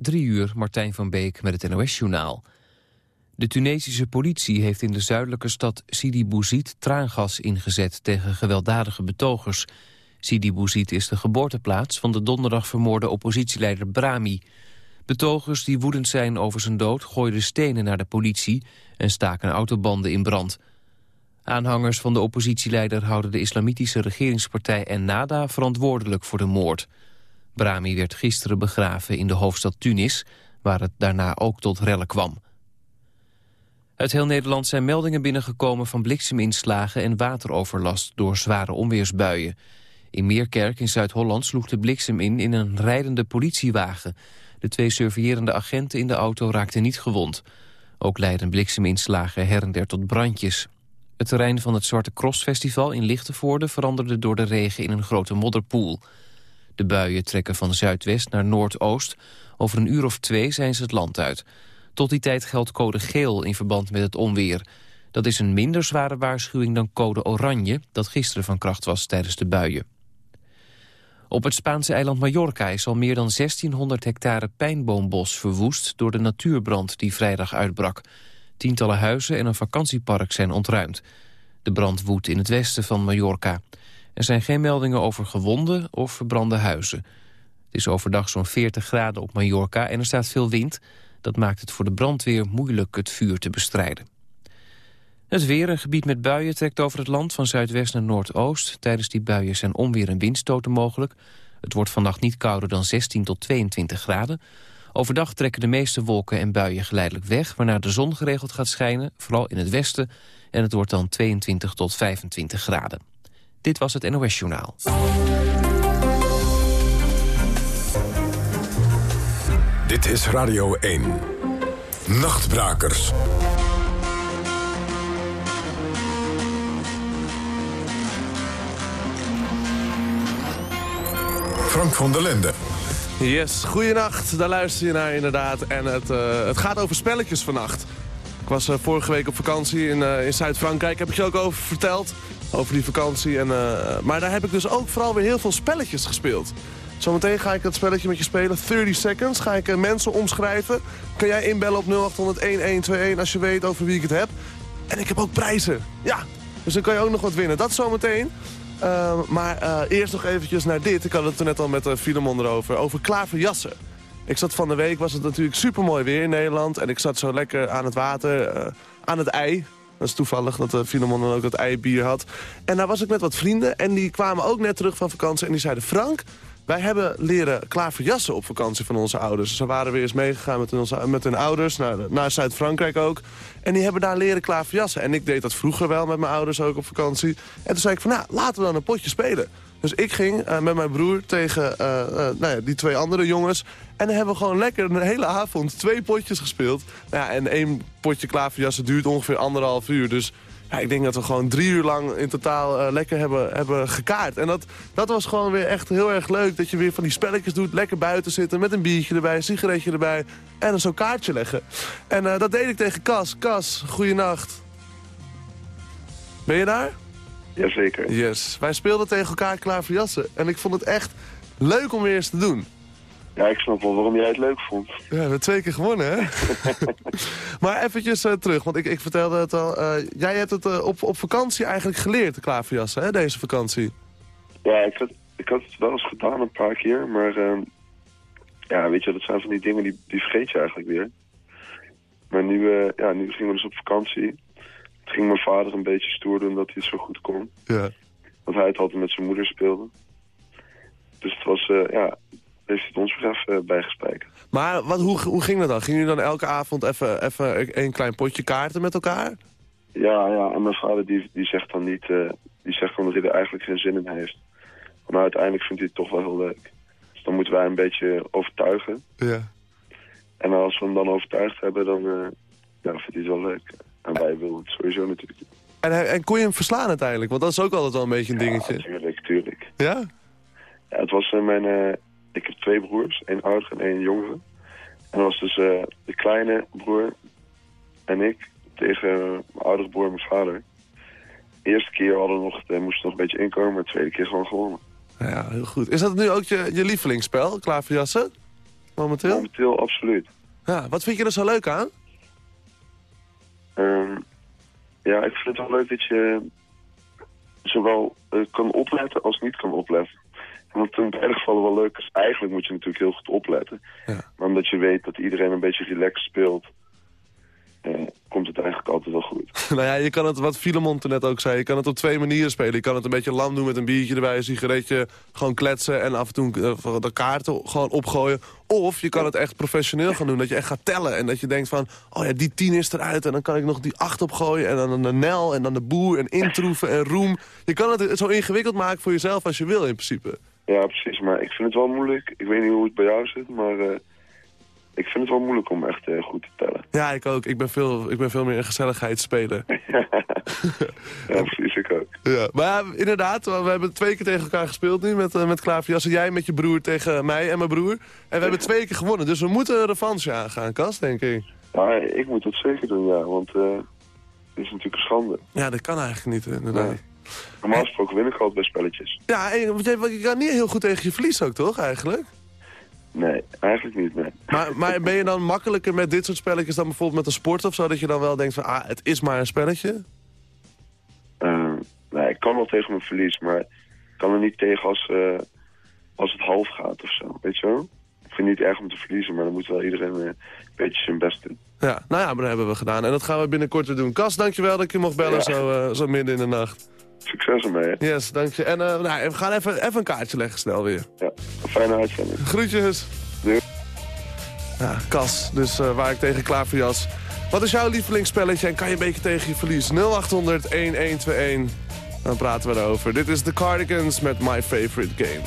Drie uur, Martijn van Beek met het NOS-journaal. De Tunesische politie heeft in de zuidelijke stad Sidi Bouzid traangas ingezet tegen gewelddadige betogers. Sidi Bouzid is de geboorteplaats van de donderdag vermoorde oppositieleider Brahmi. Betogers die woedend zijn over zijn dood gooiden stenen naar de politie en staken autobanden in brand. Aanhangers van de oppositieleider houden de islamitische regeringspartij Ennada verantwoordelijk voor de moord. Brahmi werd gisteren begraven in de hoofdstad Tunis, waar het daarna ook tot rellen kwam. Uit heel Nederland zijn meldingen binnengekomen van blikseminslagen en wateroverlast door zware onweersbuien. In Meerkerk in Zuid-Holland sloeg de bliksem in in een rijdende politiewagen. De twee surveillerende agenten in de auto raakten niet gewond. Ook leidden blikseminslagen her en der tot brandjes. Het terrein van het Zwarte Cross Festival in Lichtenvoorde veranderde door de regen in een grote modderpoel. De buien trekken van zuidwest naar noordoost. Over een uur of twee zijn ze het land uit. Tot die tijd geldt code geel in verband met het onweer. Dat is een minder zware waarschuwing dan code oranje... dat gisteren van kracht was tijdens de buien. Op het Spaanse eiland Mallorca is al meer dan 1600 hectare pijnboombos verwoest... door de natuurbrand die vrijdag uitbrak. Tientallen huizen en een vakantiepark zijn ontruimd. De brand woedt in het westen van Mallorca. Er zijn geen meldingen over gewonden of verbrande huizen. Het is overdag zo'n 40 graden op Mallorca en er staat veel wind. Dat maakt het voor de brandweer moeilijk het vuur te bestrijden. Het weer, een gebied met buien, trekt over het land van zuidwest naar noordoost. Tijdens die buien zijn onweer en windstoten mogelijk. Het wordt vannacht niet kouder dan 16 tot 22 graden. Overdag trekken de meeste wolken en buien geleidelijk weg... waarna de zon geregeld gaat schijnen, vooral in het westen... en het wordt dan 22 tot 25 graden. Dit was het NOS Journaal. Dit is Radio 1. Nachtbrakers. Frank van der Linden. Yes, goeienacht. Daar luister je naar inderdaad. En het, uh, het gaat over spelletjes vannacht. Ik was uh, vorige week op vakantie in, uh, in Zuid-Frankrijk. Heb ik je ook over verteld. Over die vakantie. En, maar daar heb ik dus ook vooral weer heel veel spelletjes gespeeld. Zometeen ga ik het spelletje met je spelen. 30 seconds. Ga ik mensen omschrijven. Kan jij inbellen op 0800-1121 als je weet over wie ik het heb. En ik heb ook prijzen. Ja, dus dan kan je ook nog wat winnen. Dat zometeen. Uh, maar eerst nog eventjes naar dit. Ik had het er net al met uh, Filemon erover. Over klaverjassen. Ik zat van de week, was het natuurlijk super mooi weer in Nederland. En ik zat zo lekker aan het water, aan het ei. Dat is toevallig dat uh, Filemon dan ook dat eibier had. En daar was ik met wat vrienden. En die kwamen ook net terug van vakantie. En die zeiden, Frank, wij hebben leren klaverjassen op vakantie van onze ouders. Ze waren weer eens meegegaan met, met hun ouders, naar, naar Zuid-Frankrijk ook. En die hebben daar leren klaverjassen. En ik deed dat vroeger wel met mijn ouders ook op vakantie. En toen zei ik van, nou, laten we dan een potje spelen. Dus ik ging uh, met mijn broer tegen uh, uh, nou ja, die twee andere jongens. En dan hebben we gewoon lekker een hele avond twee potjes gespeeld. Nou ja, en één potje klaverjassen duurt ongeveer anderhalf uur. Dus ja, ik denk dat we gewoon drie uur lang in totaal uh, lekker hebben, hebben gekaart. En dat, dat was gewoon weer echt heel erg leuk. Dat je weer van die spelletjes doet. Lekker buiten zitten met een biertje erbij, een sigaretje erbij. En een zo'n kaartje leggen. En uh, dat deed ik tegen Cas. Cas, goeienacht. Ben je daar? Jazeker. Yes. Wij speelden tegen elkaar klaar voor jassen. En ik vond het echt leuk om weer eens te doen. Ja, ik snap wel waarom jij het leuk vond. Ja, we hebben twee keer gewonnen, hè? maar eventjes uh, terug, want ik, ik vertelde het al. Uh, jij hebt het uh, op, op vakantie eigenlijk geleerd, de klaverjassen, hè, deze vakantie? Ja, ik had, ik had het wel eens gedaan een paar keer, maar... Ehm, ja, weet je, dat zijn van die dingen die, die vergeet je eigenlijk weer. Maar nu, ja, nu gingen we dus op vakantie. Toen ging mijn vader een beetje stoer doen dat hij het zo goed kon. Ja. Want hij het altijd met zijn moeder speelde. Dus het was, ja, heeft het ons weer even bijgespijkerd. Maar wat, hoe, hoe ging dat dan? Ging jullie dan elke avond even, even een klein potje kaarten met elkaar? Ja, ja. En mijn vader die, die zegt dan niet... Uh, die zegt dan dat hij er eigenlijk geen zin in heeft. Maar uiteindelijk vindt hij het toch wel heel leuk. Dus dan moeten wij een beetje overtuigen. Ja. En als we hem dan overtuigd hebben, dan uh, ja, vindt hij het wel leuk. En wij willen het sowieso natuurlijk. En, en kon je hem verslaan uiteindelijk? Want dat is ook altijd wel een beetje een dingetje. Ja, tuurlijk, tuurlijk. Ja? Ja, het was uh, mijn ik heb twee broers, één ouder en één jongere. En dat was dus uh, de kleine broer en ik tegen mijn oudere broer en mijn vader. De eerste keer hadden we nog, uh, moesten nog een beetje inkomen, maar de tweede keer gewoon gewonnen. Ja, heel goed. Is dat nu ook je, je lievelingsspel, klaverjassen? momenteel? Momenteel absoluut. Ja, wat vind je er zo leuk aan? Ehm, ja, ik vind het wel leuk dat je zowel eh, kan opletten als niet kan opletten. Wat in beide gevallen wel leuk is, eigenlijk moet je natuurlijk heel goed opletten. Ja. Maar omdat je weet dat iedereen een beetje relaxed speelt, eh, komt het eigenlijk altijd wel goed. nou ja, je kan het, wat Filemon toen net ook zei, je kan het op twee manieren spelen. Je kan het een beetje lam doen met een biertje erbij, een sigaretje, gewoon kletsen en af en toe eh, de kaarten gewoon opgooien. Of je kan het echt professioneel gaan doen, dat je echt gaat tellen. En dat je denkt van, oh ja, die tien is eruit en dan kan ik nog die acht opgooien. En dan de Nel en dan de Boer en introeven en Roem. Je kan het zo ingewikkeld maken voor jezelf als je wil in principe. Ja, precies. Maar ik vind het wel moeilijk. Ik weet niet hoe het bij jou zit, maar eh, ik vind het wel moeilijk om echt eh, goed te tellen. Ja, ik ook. Ik ben veel, ik ben veel meer een gezelligheidsspeler. ja, precies. Ik ook. Ja, maar ja, inderdaad, we hebben twee keer tegen elkaar gespeeld nu met, uh, met Klaverjas. En jij met je broer tegen mij en mijn broer. En we hebben twee keer gewonnen, dus we moeten een revanche aangaan, Kas, denk ik. Ja, ik moet dat zeker doen, ja. Want het is natuurlijk een schande. Ja, dat kan eigenlijk niet, inderdaad. Nee. Normaal gesproken win ik altijd bij spelletjes. Ja, en je kan niet heel goed tegen je verlies ook, toch, eigenlijk? Nee, eigenlijk niet, nee. Maar, maar ben je dan makkelijker met dit soort spelletjes dan bijvoorbeeld met een sport of zo? Dat je dan wel denkt van, ah, het is maar een spelletje? Uh, nee, ik kan wel tegen mijn verlies, maar ik kan er niet tegen als, uh, als het half gaat of zo, weet je wel? Ik vind het niet erg om te verliezen, maar dan moet wel iedereen uh, een beetje zijn best doen. Ja, nou ja, maar dat hebben we gedaan. En dat gaan we binnenkort weer doen. Kas, dankjewel dat je mocht bellen ja. zo, zo midden in de nacht. Succes ermee. Hè? Yes, dank je. En uh, nou, we gaan even, even een kaartje leggen snel weer. Ja, een fijne uitzending. Groetjes. Doei. Ja, Kas, dus uh, waar ik tegen klaar voor jas. Wat is jouw lievelingsspelletje en kan je een beetje tegen je verlies? 0800-1121. Dan praten we erover. Dit is The Cardigans met My Favorite Game.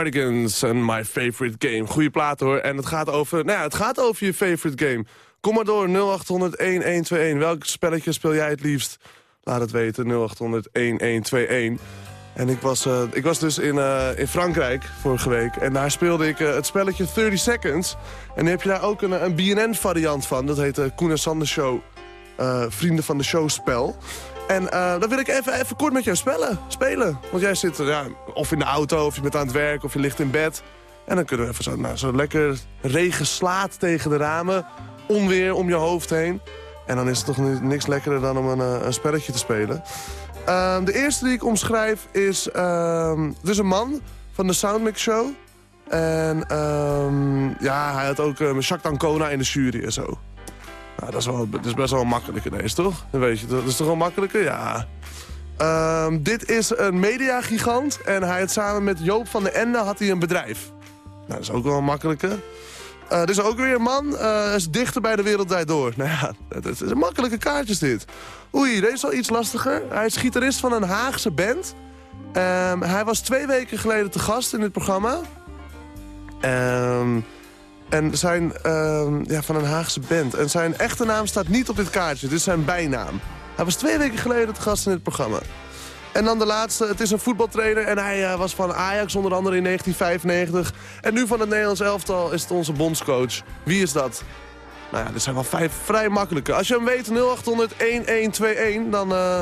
Cardigans en My Favorite Game. Goeie plaat hoor. En het gaat over, nou ja, het gaat over je favorite game. Kom maar door, 0800-1121. Welk spelletje speel jij het liefst? Laat het weten, 0800-1121. En ik was, uh, ik was dus in, uh, in Frankrijk vorige week. En daar speelde ik uh, het spelletje 30 Seconds. En nu heb je daar ook een, een BNN-variant van. Dat heet de Koen en Sander Show. Vrienden van de Show spel. En dan wil ik even, even kort met jou spellen, spelen. Want jij zit ja, of in de auto, of je bent aan het werk, of je ligt in bed. En dan kunnen we even zo, nou, zo lekker regen slaat tegen de ramen. Onweer om je hoofd heen. En dan is het toch niks lekkerder dan om een, een spelletje te spelen. Uh, de eerste die ik omschrijf is... Uh, het is een man van de Soundmix Show. En um, ja, hij had ook uh, Jacques D'Ancona in de jury en zo. Nou, dat, is wel, dat is best wel makkelijker deze, toch? weet je, dat is toch wel makkelijker? Ja. Um, dit is een mediagigant en hij had samen met Joop van den Ende had hij een bedrijf. Nou, dat is ook wel makkelijker. Uh, er is ook weer een man, uh, is dichter bij de wereld door. Nou ja, het is makkelijke kaartjes dit. Oei, deze is al iets lastiger. Hij is gitarist van een Haagse band. Um, hij was twee weken geleden te gast in dit programma. Um, en zijn, um, ja, van een Haagse band. En zijn echte naam staat niet op dit kaartje. Is zijn bijnaam. Hij was twee weken geleden te gast in dit programma. En dan de laatste, het is een voetbaltrainer en hij uh, was van Ajax onder andere in 1995. En nu van het Nederlands elftal is het onze bondscoach. Wie is dat? Nou ja, dit zijn wel vijf vrij makkelijke. Als je hem weet, 0800-1121, dan, uh,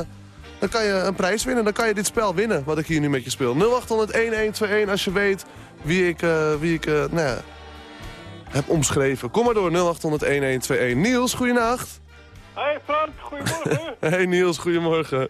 dan kan je een prijs winnen. Dan kan je dit spel winnen, wat ik hier nu met je speel. 0800-1121, als je weet wie ik, uh, wie ik nou ja, heb omschreven. Kom maar door, 0800-1121. Niels, goeienacht. Hey Frank, goedemorgen. hey Niels, goedemorgen.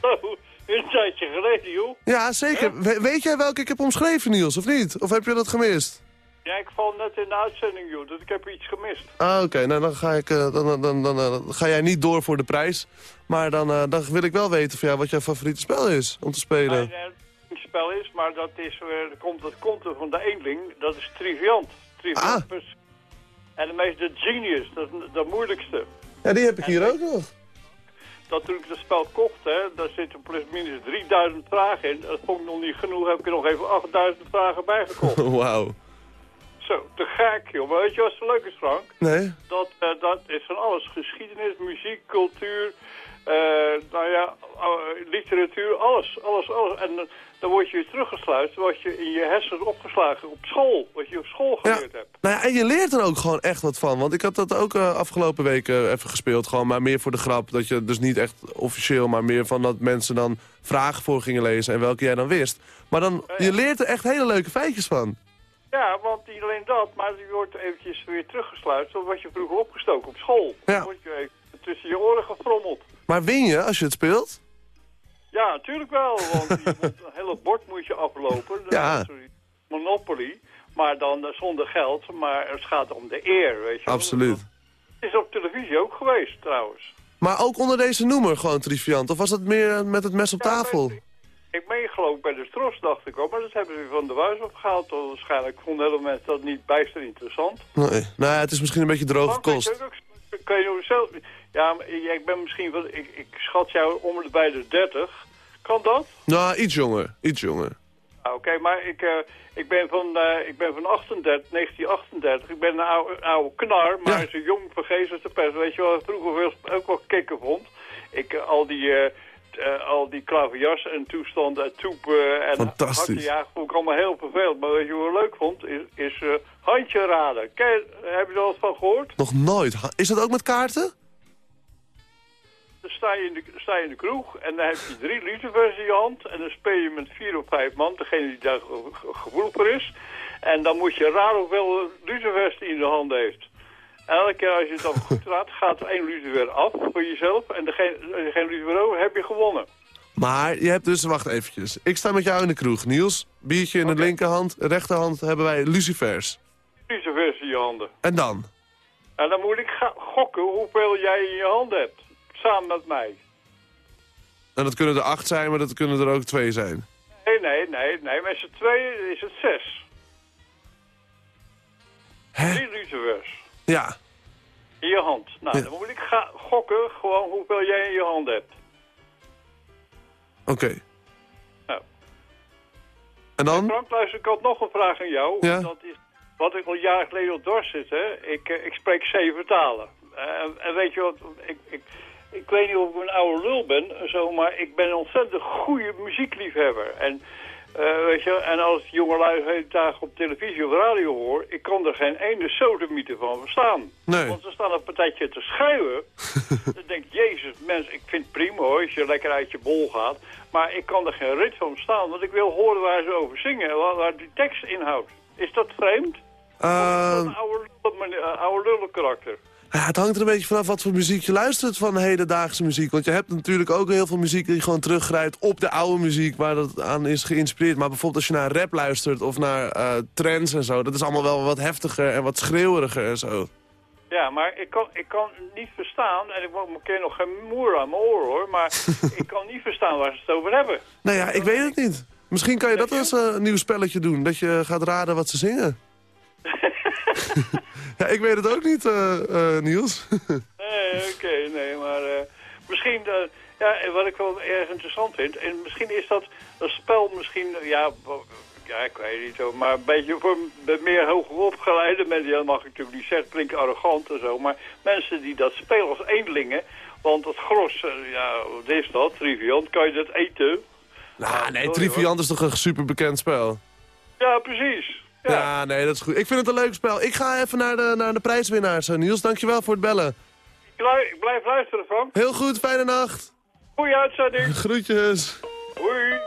Oh, een tijdje geleden, joh. Ja, zeker. We weet jij welke ik heb omschreven, Niels, of niet? Of heb je dat gemist? Ja, ik val net in de uitzending, joh. Dus ik heb iets gemist. Ah, oké. Okay. Nou, dan, ga ik, uh, dan, dan, dan, dan ga jij niet door voor de prijs. Maar dan, uh, dan wil ik wel weten van jou wat jouw favoriete spel is om te spelen. Mijn uh, spel is, maar dat, is, dat, komt, dat komt er van de eenling. Dat is Triviant. Ah. En de meeste Genius, dat is de moeilijkste. Ja, die heb ik hier ook nog. Dat toen ik het spel kocht, hè, daar zitten plus minus 3000 vragen in. Dat vond ik nog niet genoeg, heb ik er nog even 8000 vragen bijgekocht. Wauw. Zo, te gek, joh. Maar weet je wat zo leuk is, Frank? Nee. Dat, uh, dat is van alles. Geschiedenis, muziek, cultuur, nou ja, uh, literatuur, alles, alles, alles. En dan word je weer teruggesluist, wat je in je hersenen opgeslagen op school, wat je op school geleerd ja. hebt. Nou ja, en je leert er ook gewoon echt wat van. Want ik had dat ook afgelopen weken even gespeeld, gewoon, maar meer voor de grap. Dat je dus niet echt officieel, maar meer van dat mensen dan vragen voor gingen lezen en welke jij dan wist. Maar dan, Ja, ja. je leert er echt hele leuke feitjes van. Ja, want niet alleen dat, maar je wordt eventjes weer teruggesluist op wat je vroeger opgestoken op school. Ja. Dan word je tussen je oren gefrommeld. Maar win je als je het speelt? Ja, natuurlijk wel, want je moet, een hele bord moet je aflopen. Ja. Sorry, Monopoly. Maar dan eh, zonder geld, maar het gaat om de eer, weet je. Absoluut. Het is op televisie ook geweest, trouwens. Maar ook onder deze noemer gewoon triviant? Of was dat meer eh, met het mes op Ja, tafel? Ik, meen geloof bij de Stros, dacht ik ook. Maar dat hebben ze van de Wuis opgehaald. Waarschijnlijk vonden hele mensen dat niet bijster interessant. Nee. Nou ja, het is misschien een beetje droge kost. je ook, Kan je nou zelf... Ja, ik ben misschien... van- Ik, ik schat jou om de bij de 30. Kan dat? Nou, iets jonger. Iets jonger. Ah, Oké, maar ik, eh, ik ben van, eh, ik ben van 38, 1938. Ik ben een oude, oude knar, maar Ja. zo jong vergezen de pers. Weet je wel, ik vroeger ook wel kicken vond. Ik, eh, al die... al die klaverjas en toestanden en toepen en Fantastisch. hartenjagen vond ik allemaal heel vervelend. Maar wat je wel leuk vond, is, is handje raden. Ken heb je er al wat van gehoord? Nog nooit. Is dat ook met kaarten? Sta je, in de, sta je in de kroeg en dan heb je drie lucifers in je hand. En dan speel je met vier of vijf man, degene die daar ge- ge- gevoelig voor is. En dan moet je raden hoeveel lucifers die in de hand heeft. Elke keer als je het dan goed raadt, gaat er één lucifer af voor jezelf. En degene, geen lucifer over heb je gewonnen. Maar je hebt dus, wacht eventjes. Ik sta met jou in de kroeg. Niels, biertje in de linkerhand. Rechterhand hebben wij lucifers. Lucifers in je handen. En dan? En dan moet ik gokken hoeveel jij in je hand hebt. Samen met mij. En dat kunnen er acht zijn, maar dat kunnen er ook twee zijn. Nee, nee, nee, nee. Met z'n tweeën is het zes. Hè? Drie lucifers. Ja. In je hand. Nou, Ja. dan moet ik ga gokken gewoon hoeveel jij in je hand hebt. Oké. Nou. En dan? Frank, luister, ik had nog een vraag aan jou. Ja. Dat is wat ik al jaren geleden op zit. Hè? Ik, eh, ik spreek zeven talen. Eh, en weet je wat, ik, ik, ik weet niet of ik een oude lul ben, zo, maar ik ben een ontzettend goede muziekliefhebber. En, eh, weet je, en als jongelui de hele dagen op televisie of radio hoor, ik kan er geen ene sodemieter van verstaan. Nee. Want ze staan een partijtje te schuiven. dan denk ik, jezus, mens, ik vind het prima hoor, als je lekker uit je bol gaat. Maar ik kan er geen rit van verstaan, want ik wil horen waar ze over zingen, waar, waar die tekst inhoudt. Is dat vreemd? Eh, Dat is een oude, lullen- oude lullen karakter. Ja, het hangt er een beetje vanaf wat voor muziek je luistert van hedendaagse muziek. Want je hebt natuurlijk ook heel veel muziek die gewoon teruggrijpt op de oude muziek waar dat aan is geïnspireerd. Maar bijvoorbeeld als je naar rap luistert of naar eh, trends en zo, dat is allemaal wel wat heftiger en wat schreeuweriger en zo. Ja, maar ik kan, ik kan niet verstaan, en ik keer nog geen moer aan mijn oor hoor, maar ik kan niet verstaan waar ze het over hebben. Nou ja, ik weet het niet. Misschien kan je dat als eh, een nieuw spelletje doen, dat je gaat raden wat ze zingen. ja, ik weet het ook niet, eh, eh, Niels. Nee, oké, nee, maar eh, misschien, ja, wat ik wel erg interessant vind, en misschien is dat een spel misschien, ja, ja, ik weet niet zo, maar een beetje voor meer hoger opgeleide mensen, ja, dat mag ik natuurlijk niet zeggen, klinkt arrogant en zo, maar mensen die dat spelen als eendelingen, want het gros, ja, wat is dat, triviant, kan je dat eten? Nou, nee, sorry, Triviant is toch een super bekend spel? Ja, precies. Ja. Ja, nee, dat is goed. Ik vind het een leuk spel. Ik ga even naar de, naar de prijswinnaars. eh, Niels, dankjewel voor het bellen. Ik, blijf luisteren, Frank. Heel goed, fijne nacht. Goeie uitzending. Groetjes. Hoi.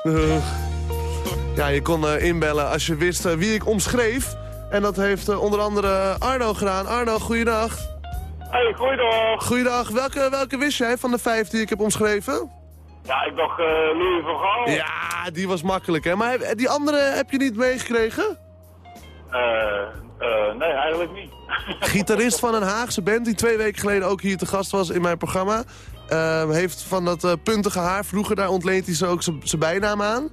Ja, je kon eh, inbellen als je wist eh, wie ik omschreef. En dat heeft onder andere Arno gedaan. Arno, goeiedag. Hey, goeiedag. Goeiedag. Welke, welke wist jij van de vijf die ik heb omschreven? Ja, ik dacht eh Louis van Gaal. Ja, die was makkelijk, hè? Maar die andere heb je niet meegekregen? Eh, eh, nee, eigenlijk niet. Gitarist van een Haagse band die twee weken geleden ook hier te gast was in mijn programma. eh, heeft van dat puntige haar, vroeger daar ontleent hij ze ook zijn bijnaam aan.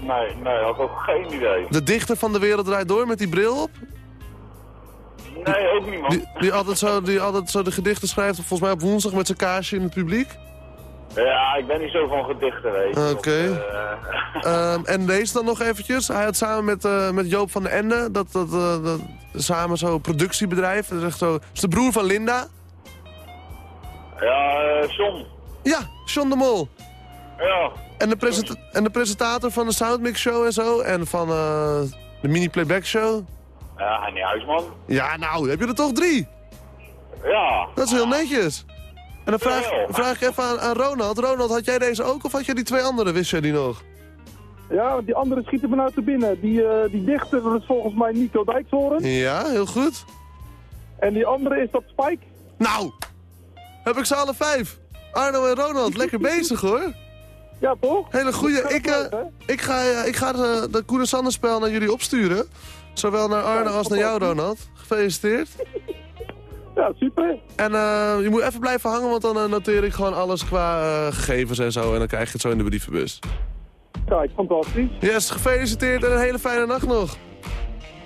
nee, nee, had ook geen idee. De dichter van de wereld draait door met die bril op. Nee, ook niet, man. Die, die, altijd zo, die altijd zo de gedichten schrijft, volgens mij op woensdag met zijn kaarsje in het publiek. Ja, ik ben niet zo van gedichten, weet je. Oké. Eh, Ehm, en deze dan nog eventjes. Hij had samen met, eh, met Joop van den Ende, dat, dat, eh, dat, samen zo'n productiebedrijf. Dat is, echt zo, is de broer van Linda. ja, John. Ja, John de Mol. Ja. En de, en de presentator van de Soundmix Show en zo. En van de Mini Playback Show. Ja, Henny Huisman. Ja, nou, heb je er toch drie? Ja. Dat is heel netjes. En dan vraag, vraag ik even aan, aan Ronald. Ronald, had jij deze ook of had jij die twee andere? Wist jij die nog? Ja, want die andere schieten nou te binnen. Die, eh, die dichter dat is volgens mij Nico Dijkshoorn. Ja, heel goed. En die andere is dat Spike. Nou, heb ik ze alle vijf. Arno en Ronald, lekker bezig hoor. Ja, toch? Hele goeie. Dat Ik, eh, leuk, hè? ik ga, eh, ik ga de, de Koen en Sander spel naar jullie opsturen. Zowel naar Arno als naar jou, Ronald. Gefeliciteerd. Ja, super. En eh, je moet even blijven hangen, want dan eh, noteer ik gewoon alles qua eh, gegevens en zo. En dan krijg je het zo in de brievenbus. Kijk, fantastisch. Yes, gefeliciteerd en een hele fijne nacht nog.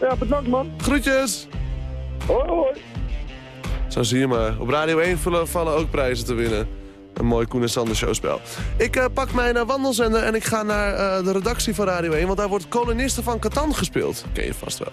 Ja, bedankt man. Groetjes. Hoi, hoi. Zo zie je maar. Op Radio 1 vallen, ook prijzen te winnen. Een mooi Koen en Sander showspel. Ik pak mijn uh, wandelzender en ik ga naar de redactie van Radio 1. Want daar wordt kolonisten van Catan gespeeld. Ken je vast wel.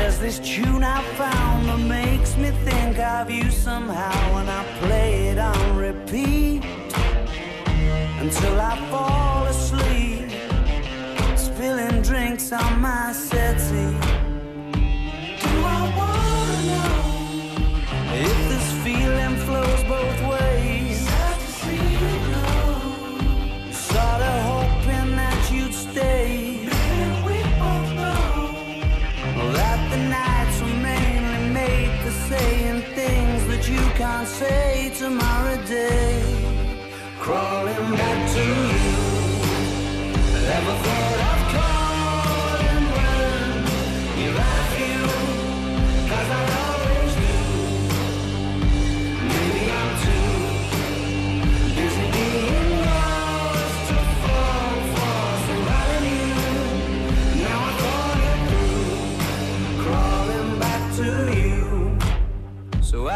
There's this tune I found that makes me think of you somehow when I play it on repeat until I fall asleep, spilling drinks on my settee. Do I wanna know if this feeling flows both ways? Say tomorrow day. Crawling back to you. Ever thought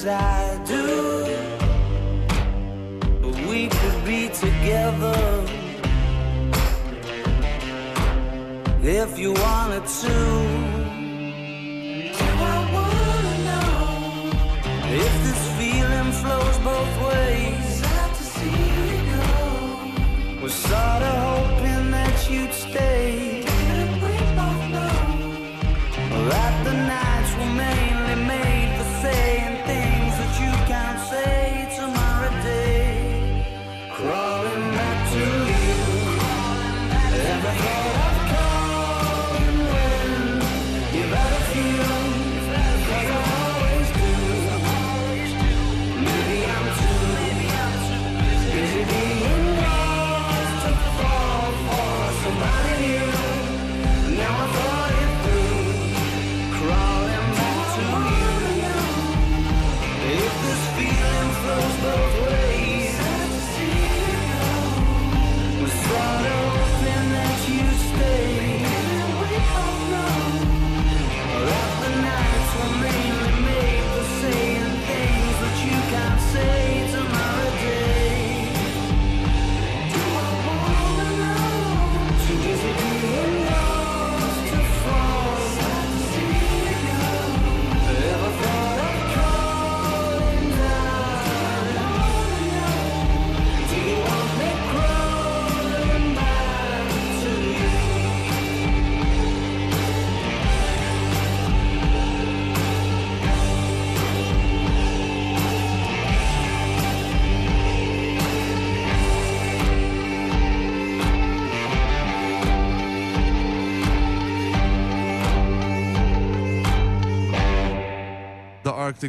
as I do. But we could be together if you wanted to. Do I wanna know if this feeling flows both ways? Sad to see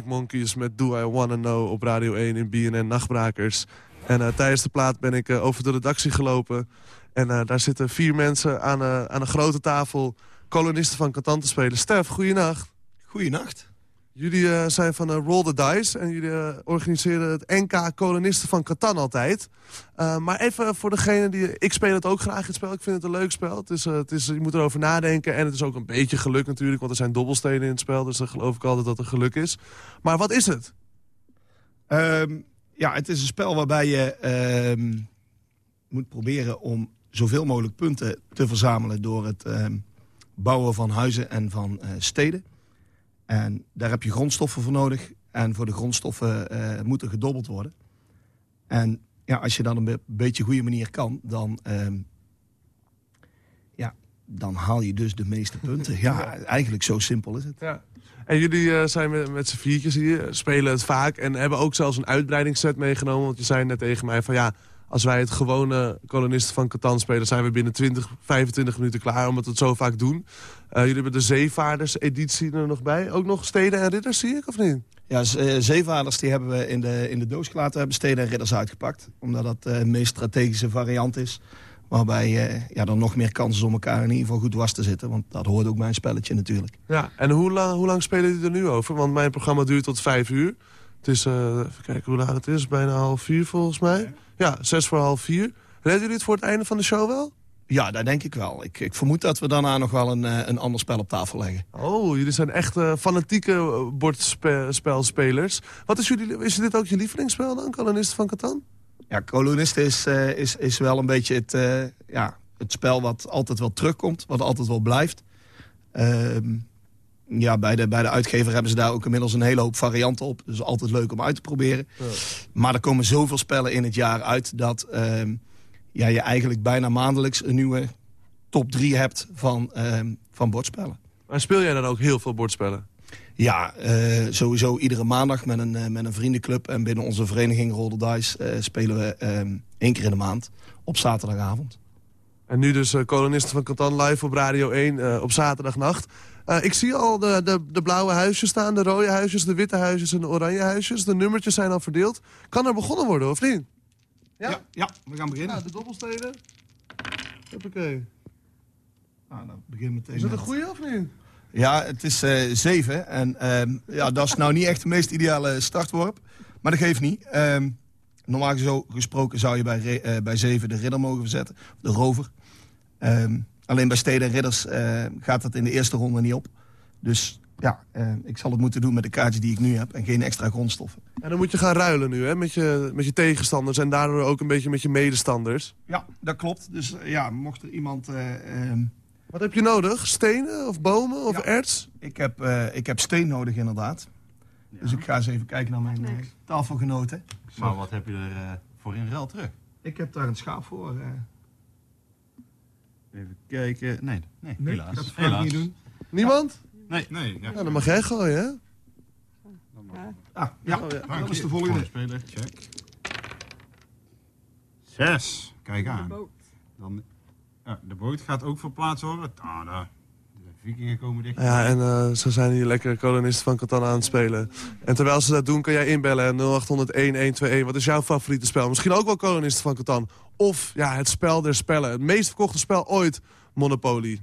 Monkeys met Do I Wanna Know op Radio 1 in BNN Nachtbrakers. En eh, tijdens de plaat ben ik eh, over de redactie gelopen. En eh, daar zitten vier mensen aan, aan een grote tafel kolonisten van Catan te spelen. Stef, goeienacht. Goeienacht. Jullie eh, zijn van eh, Roll the Dice en jullie eh, organiseren het NK Kolonisten van Catan altijd. Maar even voor degene die... Ik speel het ook graag, het spel. Ik vind het een leuk spel. Het is, het is, je moet erover nadenken en het is ook een beetje geluk natuurlijk. Want er zijn dobbelstenen in het spel, dus dan geloof ik altijd dat er geluk is. Maar wat is het? Ehm, ja, het is een spel waarbij je ehm, moet proberen om zoveel mogelijk punten te verzamelen... door het ehm, bouwen van huizen en van steden. En daar heb je grondstoffen voor nodig. En voor de grondstoffen eh, moeten gedobbeld worden. En ja, als je dat op een beetje goede manier kan, dan, ehm, ja, dan haal je dus de meeste punten. Ja, eigenlijk zo simpel is het. Ja. En jullie eh, zijn met, met z'n viertjes hier, spelen het vaak... en hebben ook zelfs een uitbreidingsset meegenomen. Want je zei net tegen mij van ja, als wij het gewone kolonisten van Catan spelen... zijn we binnen 20, 25 minuten klaar, omdat we het zo vaak doen. Eh, jullie hebben de zeevaarders-editie er nog bij. Ook nog steden en ridders, zie ik, of niet? Ja, eh, zeevaarders die hebben we in de, in de doos gelaten. We hebben steden en ridders uitgepakt. Omdat dat eh, de meest strategische variant is. Waarbij ja, er nog meer kans is om elkaar in ieder geval goed was te zitten. Want dat hoort ook bij een spelletje natuurlijk. Ja, en hoe, lang hoe lang spelen jullie er nu over? Want mijn programma duurt tot vijf uur. Het is, even kijken hoe laat het is, bijna half vier volgens mij. Ja, zes voor half vier. Redden jullie het voor het einde van de show wel? Ja, dat denk ik wel. Ik, ik vermoed dat we daarna nog wel een, eh, een ander spel op tafel leggen. Oh, jullie zijn echt eh, fanatieke eh, bordspelspelers. Wat is, jullie, is dit ook je lievelingsspel dan, Kolonisten van Catan? Ja, kolonist is, is, is wel een beetje het, ja, het spel wat altijd wel terugkomt. Wat altijd wel blijft. Ehm, ja, bij de, bij de uitgever hebben ze daar ook inmiddels een hele hoop varianten op. Dus altijd leuk om uit te proberen. Maar er komen zoveel spellen in het jaar uit dat... ja, je eigenlijk bijna maandelijks een nieuwe top 3 hebt van, ehm, van bordspellen. Maar speel jij dan ook heel veel bordspellen? Ja, eh, sowieso iedere maandag met een, eh, met een vriendenclub. En binnen onze vereniging Roll the Dice eh, spelen we ehm, één keer in de maand op zaterdagavond. En nu dus uh, kolonisten van Catan live op Radio 1 op zaterdagnacht. ik zie al de, de, de, blauwe huisjes staan, de rode huisjes, de witte huisjes en de oranje huisjes. De nummertjes zijn al verdeeld. Kan er begonnen worden, of niet? Ja, ja, ja we gaan beginnen. Ja, de dobbelstenen. Hoppakee. Nou, dan begin meteen. Is dat een goede of niet? Ja, het is uh, zeven. En uh, ja, dat is nou niet echt de meest ideale startworp. Maar dat geeft niet. Uh, normaal gesproken zou je bij, uh, bij zeven de ridder mogen verzetten. De rover. Ehm, alleen bij steden en ridders gaat dat in de eerste ronde niet op. Dus ja, ik zal het moeten doen met de kaartjes die ik nu heb. En geen extra grondstoffen. En dan moet je gaan ruilen nu hè, met, je, met je tegenstanders. En daardoor ook een beetje met je medestanders. Ja, dat klopt. Dus ja, mocht er iemand... Ehm, wat heb je nodig? Stenen of bomen of erts? Ik heb, uh, ik heb steen nodig inderdaad. Ja. Dus ik ga eens even kijken naar mijn uh, tafelgenoten. Maar wat heb je er uh, voor in ruil terug? Ik heb daar een schaap voor. Even kijken. Nee, nee, nee helaas. Dat ga ik niet doen. Niemand? Nee. nee ja. Nou, dan mag jij gooien, hè? Ja. Ah, ja, oh, ja. dat is de volgende. Speler, check. Zes. Kijk aan. Dan ja, de boot gaat ook verplaatst worden. Ah, de, de vikingen komen dicht. Ja, en uh, zo zijn hier lekkere kolonisten van Catan aan het spelen. En terwijl ze dat doen, kan jij inbellen 0800-1121. Wat is jouw favoriete spel? Misschien ook wel kolonisten van Catan. Of ja, het spel der spellen. Het meest verkochte spel ooit, Monopoly. 0800-1121.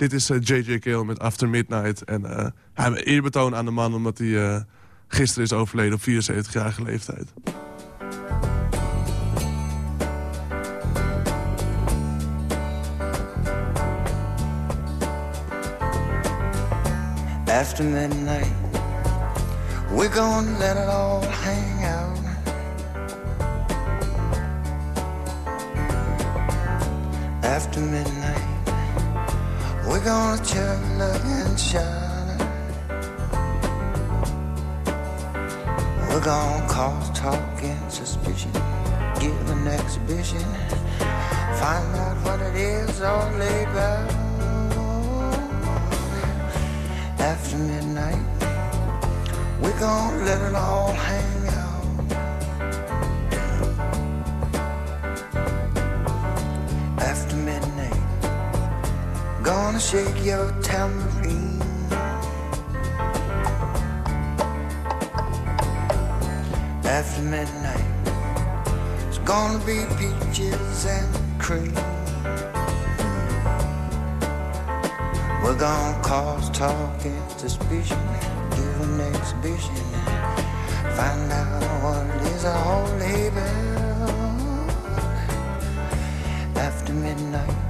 Dit is J.J. Kale met After Midnight. En uh, ja, eerbetoon aan de man, omdat hij uh, gisteren is overleden op 74-jarige leeftijd. after midnight. We're gonna let it all hang out. After midnight, we're gonna chug, love, and shine. We're gonna cause talk and suspicion, give an exhibition, find out what it is all about after midnight. We're gonna let it all hang out. Gonna shake your tambourine. After midnight, it's gonna be peaches and cream. We're gonna cause talk and suspicion, give an exhibition, find out what is is all about. After midnight,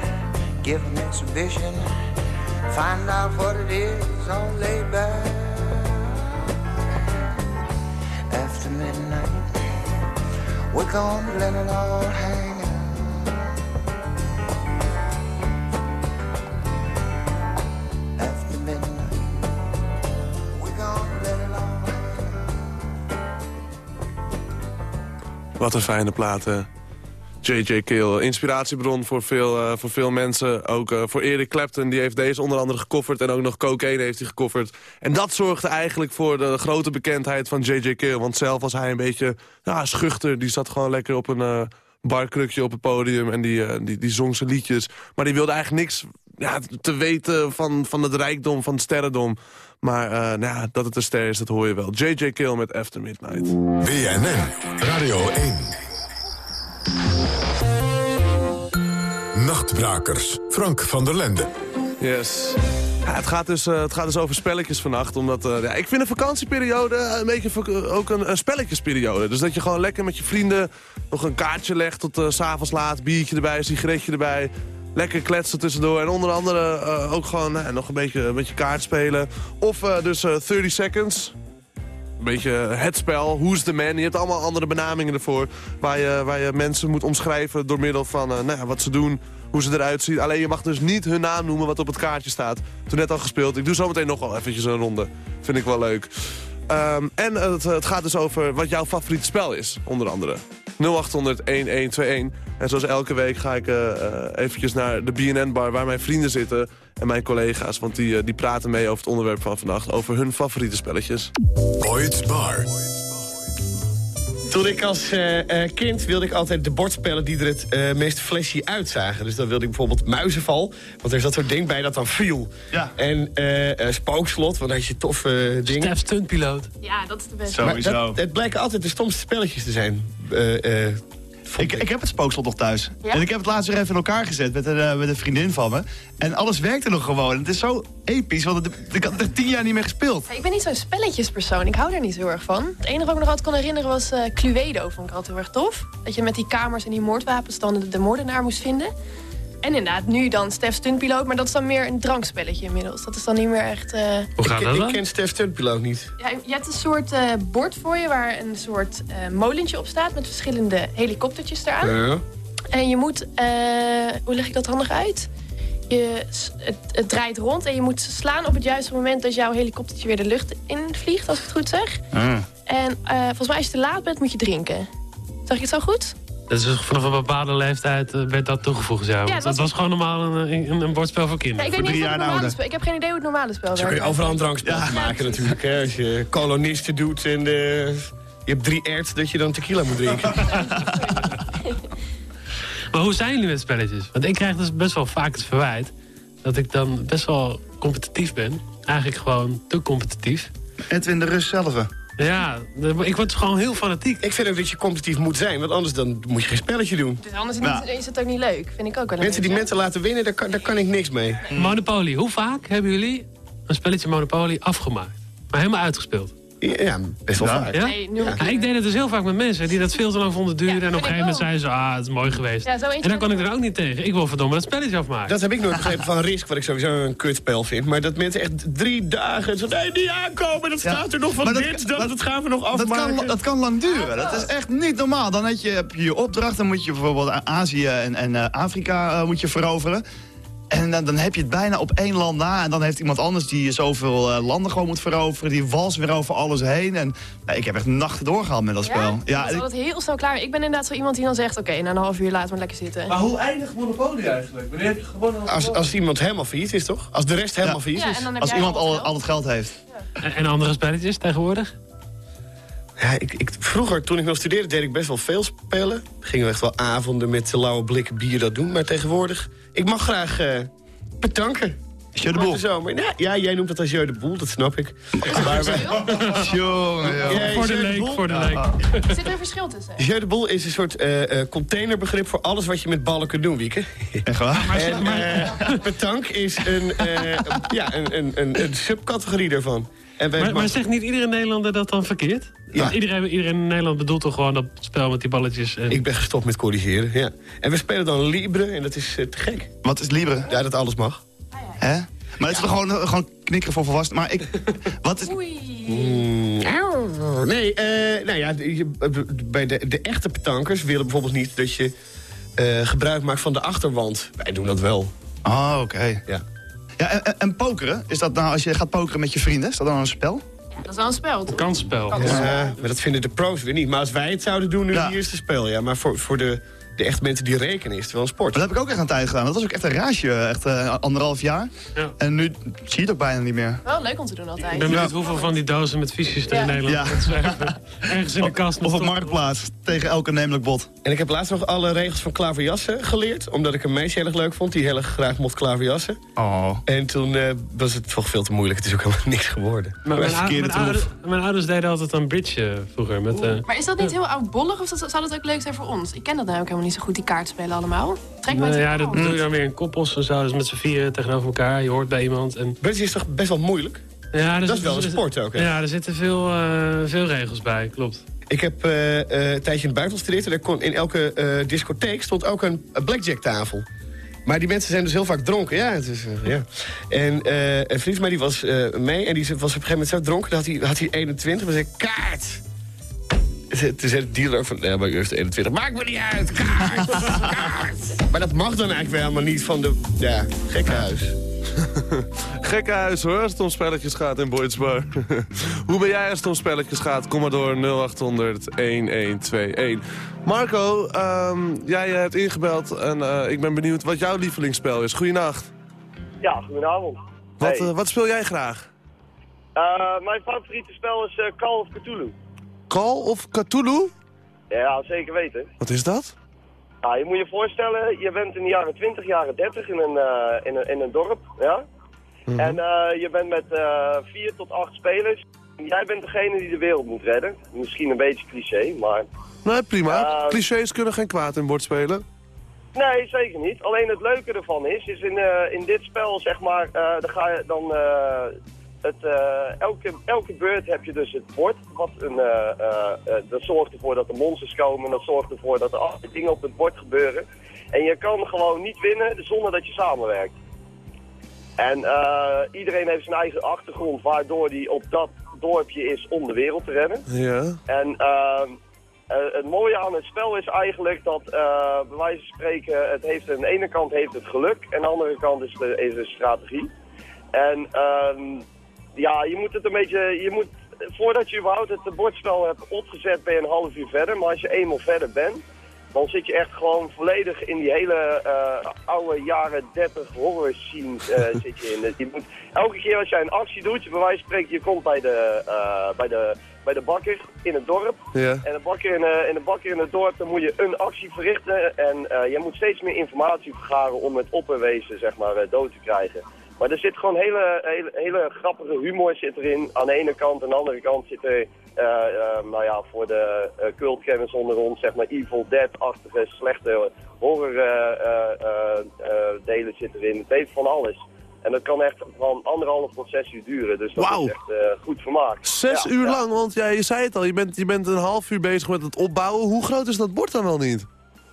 Give an exhibition. Find out what it is laid back. After midnight, we're gonna let it all hang out. After midnight, we're gonna let it all hang out. Wat een fijne platen. J.J. Kill. Inspiratiebron voor veel, uh, voor veel mensen. Ook uh, voor Eric Clapton, die heeft deze onder andere gecoverd. En ook nog Cocaine heeft hij gecoverd. En dat zorgde eigenlijk voor de grote bekendheid van J.J. Kill. Want zelf was hij een beetje ja, schuchter. Die zat gewoon lekker op een uh, barkrukje op het podium. En die, die, die zong zijn liedjes. Maar die wilde eigenlijk niks ja, te weten van, van het rijkdom, van het sterrendom. Maar nou ja, dat het een ster is, dat hoor je wel. J.J. Kill met After Midnight. BNN, Radio 1. Nachtbrakers, Frank van der Lende. Yes. Het, gaat dus, eh, het gaat dus over spelletjes vannacht. Omdat, eh, ja, ik vind een vakantieperiode een beetje ook een, een spelletjesperiode. Dus dat je gewoon lekker met je vrienden nog een kaartje legt tot eh, s s'avonds laat. Biertje erbij, sigaretje erbij. Lekker kletsen tussendoor. En onder andere ook gewoon eh, nog een beetje, een beetje kaart spelen. Of dus eh 30 seconds. Een beetje het spel, Who's the Man. Je hebt allemaal andere benamingen ervoor. Waar je, waar je mensen moet omschrijven door middel van nou ja, wat ze doen, hoe ze eruit zien. Alleen je mag dus niet hun naam noemen wat op het kaartje staat. Toen net al gespeeld. Ik doe zometeen nog wel eventjes een ronde. Vind ik wel leuk. Ehm, en het, het gaat dus over wat jouw favoriete spel is, onder andere. 0800 1121. En zoals elke week ga ik eh, eventjes naar de BNN-bar waar mijn vrienden zitten en mijn collega's. Want die, eh, die praten mee over het onderwerp van vannacht. Over hun favoriete spelletjes. Boyd's Bar. Toen ik als eh, eh, kind wilde ik altijd de bordspellen die er het eh, meest flashy uitzagen. Dus dan wilde ik bijvoorbeeld muizenval. Want er zat zo'n ding bij dat dan viel. Ja. En spookslot, want dan had je toffe uh, dingen. Stef Stuntpiloot. Ja, dat is de beste. Dat, het blijken altijd de stomste spelletjes te zijn. Ik, ik heb het spookslot nog thuis. Ja? En ik heb het laatst weer even in elkaar gezet met een, eh, met een vriendin van me. En alles werkte nog gewoon. Het is zo episch, want het- ik had er tien jaar niet meer gespeeld. Ja, ik ben niet zo'n spelletjespersoon. Ik hou daar niet zo heel erg van. Het enige wat ik me nog altijd kon herinneren was eh, Cluedo. Vond ik altijd heel erg tof. Dat je met die kamers en die moordwapens dan de, de moordenaar moest vinden. En inderdaad, nu dan Stef Stuntpiloot. Maar dat is dan meer een drankspelletje inmiddels. Dat is dan niet meer echt... eh, Hoe gaat ik, dat ik dan? ken Stef Stuntpiloot niet. Ja, je hebt een soort eh, bord voor je waar een soort eh, molentje op staat met verschillende helikoptertjes eraan. Ja. En je moet, eh, hoe leg ik dat handig uit? Je, het, het draait rond en je moet slaan op het juiste moment dat jouw helikoptertje weer de lucht invliegt, als ik het goed zeg. En eh, volgens mij als je te laat bent, moet je drinken. Zeg ik het zo goed? Dus vanaf een bepaalde leeftijd eh, werd dat toegevoegd, ja. Dat dat was- was gewoon normaal een, een, een bordspel voor Ja, kinderen. ik weet niet spel. Ik heb geen idee hoe het normale spel Zo kun je werkt. overal een drankspel maken natuurlijk. Hè? Als je kolonisten doet en de, je hebt drie ert dat je dan tequila moet drinken. Maar hoe zijn jullie met spelletjes? Want ik krijg dus best wel vaak het verwijt... dat ik dan best wel competitief ben. Eigenlijk gewoon te competitief. Edwin de Rus zelf. Ja, ik word gewoon heel fanatiek. Ik vind ook dat je competitief moet zijn, want anders dan moet je geen spelletje doen. Dus anders is het niet- is het ook niet leuk. Vind ik ook wel Mensen die mensen laten winnen, daar kan, daar kan ik niks mee. Monopoly. Hoe vaak hebben jullie een spelletje Monopoly afgemaakt? Maar helemaal uitgespeeld? Ja, best wel vaak. Ja? Nee, Ja, keer. ik deed het dus heel vaak met mensen die dat veel te lang vonden duren. Ja, en op een vind ik gegeven moment ook. zeiden ze, ah, het is mooi geweest. Ja, zo eentje en dan kon heb ik ik er ook niet tegen. Ik wil verdomme dat spelletje afmaken. Dat heb ik nooit begrepen van Risk, wat ik sowieso een kutspel vind. Maar dat mensen echt drie dagen zo, nee, niet aankomen, dat Ja. staat er nog van Maar dat- dit, dat, dat- dat gaan we nog Dat afmaken. kan, dat kan lang duren. Dat is echt niet normaal. Dan heb je, heb je je opdracht. Dan moet je bijvoorbeeld A- Azië en, en eh, Afrika eh, moet je veroveren. En dan, dan heb je het bijna op één land na. En dan heeft iemand anders die zoveel eh, landen gewoon moet veroveren. Die wals weer over alles heen. En nou, ik heb echt nachten doorgehaald met dat spel. Ja, ik- altijd heel snel klaar. Ik ben inderdaad zo iemand die dan zegt... oké, na een half uur laten we lekker zitten. Maar hoe eindigt Monopoly eigenlijk? Wanneer heb je gewonnen? Als, als iemand helemaal failliet is, toch? Als de rest helemaal Ja. failliet Ja, is. en dan heb als jij iemand al al, het geld heeft. En, en andere spelletjes tegenwoordig? Ja, ik, ik, vroeger, toen ik nog studeerde, deed ik best wel veel spelen. Gingen we echt wel avonden met lauwe blikken bier dat doen. Maar tegenwoordig, ik mag graag eh betanken. Jeu de boel. Zomer. Ja, ja, jij noemt dat als Jeu de Boel, dat snap ik. Maar wij- Jongen. Ja, voor de leek, voor de leek. Zit er een verschil tussen? Jeu de Boel is een soort eh, eh, containerbegrip voor alles wat je met ballen kunt doen, Wieke. Echt waar? En eh, petank is een, eh, ja, een, een, een, een subcategorie daarvan. En wij Maar, maar zegt niet iedere Nederlander dat dan verkeerd? Ja. Iedereen, iedereen in Nederland bedoelt toch gewoon dat spel met die balletjes? En... Ik ben gestopt met corrigeren, ja. En we spelen dan Libre en dat is te gek. Wat is Libre? Ja, dat alles mag. Hè? Maar het is toch gewoon, eh, gewoon knikkeren voor volwassenen. Maar ik... Wat is... Oei. Mm. Nee, eh, nou ja, bij de, de echte petankers willen bijvoorbeeld niet dat je eh, gebruik maakt van de achterwand. Wij doen dat wel. Oh, oké. Ja. Ja, en, en- en pokeren? Is dat nou, als je gaat pokeren met je vrienden, is dat dan een spel? Ja, dat is wel een spel, toch? Kansspel. Ja, maar dat vinden de pros weer niet. Maar als wij het zouden doen, nu Ja. hier is het spel. Ja, maar voor, voor de, de echt mensen die rekenen is het wel een sport. Maar dat heb ik ook echt een tijd gedaan. Dat was ook echt een raasje, echt eh, anderhalf jaar. Ja. En nu zie je het ook bijna niet meer. Wel leuk om te doen Ik altijd. ben benieuwd hoeveel van die dozen met fiches er in. Nederland Ja. Ergens in de kast. Of op Marktplaats, tegen elk aannemelijk bod. En ik heb laatst nog alle regels van klaverjassen geleerd. Omdat ik een meisje heel erg leuk vond die heel erg graag mocht klaverjassen. Oh. En toen eh, was het toch veel te moeilijk. Het is ook helemaal niks geworden. Maar mijn, verkeerde mijn, ouders, mijn ouders deden altijd aan bridge eh, vroeger. Met, eh, Maar is dat niet heel oudbollig of zou dat ook leuk zijn voor ons? Ik ken dat nou ook helemaal niet niet zo goed, die kaartspellen allemaal. Trek Nou ja, dat doe je dan weer in koppels en zo. Dus met z'n vieren tegenover elkaar. Je hoort bij iemand. En... Bungee is toch best wel moeilijk? Ja, Dat is wel een sport ook, hè? Ja, er zitten veel, eh, veel regels bij, klopt. Ik heb eh, eh, een tijdje in het buitenland gestudeerd... en er kon, in elke eh, discotheek stond ook een, een blackjack-tafel. Maar die mensen zijn dus heel vaak dronken. Ja, het is, ja. En eh, een vriend van mij die was eh, mee en die was op een gegeven moment zo dronken... dat had hij, had hij 21, maar zei kaart! Toen zei de dealer van, ja, maar u heeft 21. Maakt me niet uit, kaart! kaart! Maar dat mag dan eigenlijk wel helemaal niet van de ja, gekkenhuis. Gekke huis hoor, als het om spelletjes gaat in Boyd's Bar. Hoe ben jij als het om spelletjes gaat? Kom maar door 0800 1121. Marco, ehm, jij hebt ingebeld en eh, ik ben benieuwd wat jouw lievelingsspel is. Goedenacht. Ja, goedenavond. Wat, Hey. eh, wat speel jij graag? Eh, mijn favoriete spel is eh, Call of Cthulhu. Call of Cthulhu? Ja, zeker weten. Wat is dat? Nou, je moet je voorstellen, je bent in de jaren 20, jaren 30 in een, eh, in een, in een dorp, ja? En eh, je bent met eh, vier tot acht spelers. Jij bent degene die de wereld moet redden. Misschien een beetje cliché, maar... Nee, prima. Clichés kunnen geen kwaad in bord spelen. Nee, zeker niet. Alleen het leuke ervan is, is in, in dit spel, zeg maar, dan ga je dan... eh, het, elke, elke beurt heb je dus het bord. Wat een, eh, eh, dat zorgt ervoor dat er monsters komen. Dat zorgt ervoor dat er allerlei dingen op het bord gebeuren. En je kan gewoon niet winnen zonder dat je samenwerkt. En iedereen heeft zijn eigen achtergrond waardoor hij op dat dorpje is om de wereld te redden. Ja. En het mooie aan het spel is eigenlijk dat, bij wijze van spreken, het heeft, aan de ene kant heeft het geluk en aan de andere kant is de, is de strategie. En ehm, ja, je moet het een beetje, je moet, voordat je überhaupt het bordspel hebt opgezet, ben je een half uur verder. Maar als je eenmaal verder bent, dan zit je echt gewoon volledig in die hele eh, oude jaren 30 horror scene eh, zit je in. Je moet, elke keer als jij een actie doet, je bij wijze van spreken, je komt bij de, eh, bij de, bij de bakker in het dorp. Ja. En de bakker in, in de bakker in het dorp, dan moet je een actie verrichten. En je moet steeds meer informatie vergaren om het opperwezen, zeg maar, dood te krijgen. Maar er zit gewoon hele, hele, hele grappige humor zit erin aan de ene kant. En aan de andere kant zit er, eh, eh, nou ja, voor de uh, cultkennis onder ons, zeg maar Evil Dead-achtige, slechte horror eh, eh, eh, eh, delen zit erin. Het heeft van alles. En dat kan echt van anderhalf tot zes uur duren. Dus dat is echt eh, goed vermaakt. Zes Ja, uur ja. lang, want ja, je zei het al, je bent, je bent een half uur bezig met het opbouwen. Hoe groot is dat bord dan wel niet?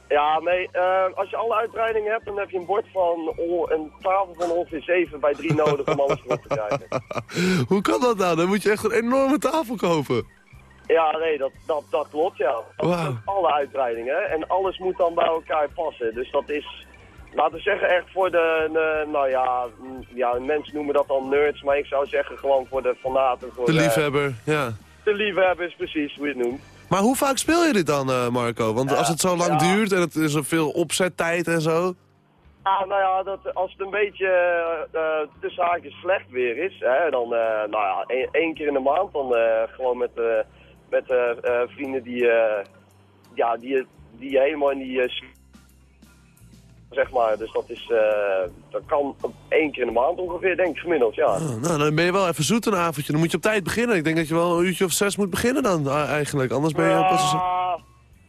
Ja, nee, eh, als je alle uitbreidingen hebt, dan heb je een bord van een tafel van ongeveer 7 bij 3 nodig om alles erop te krijgen. Hoe kan dat nou? Dan moet je echt een enorme tafel kopen. Ja, nee, dat, dat, dat klopt, ja. Dat is alle uitbreidingen. En alles moet dan bij elkaar passen. Dus dat is, laten we zeggen, echt voor de, de- nou ja, mm, ja, mensen noemen dat dan nerds, maar ik zou zeggen gewoon voor de fanaten. Voor De liefhebber, ja. de liefhebbers, precies, hoe je het noemt. Maar hoe vaak speel je dit dan, eh, Marco? Want als het zo lang ja. duurt en het is er veel opzettijd en zo... Ah, nou ja, dat, als het een beetje eh, tussen haakjes slecht weer is, hè, dan, nou ja, één- één keer in de maand, dan gewoon met, met vrienden die, ja, die, die helemaal in die, zeg maar, dus dat is, eh, dat kan op één keer in de maand ongeveer, denk ik, gemiddeld, ja. Oh, nou, dan ben je wel even zoet een avondje. Dan moet je op tijd beginnen. Ik denk dat je wel een uurtje of zes moet beginnen dan eigenlijk. Anders ben je pas... Ja,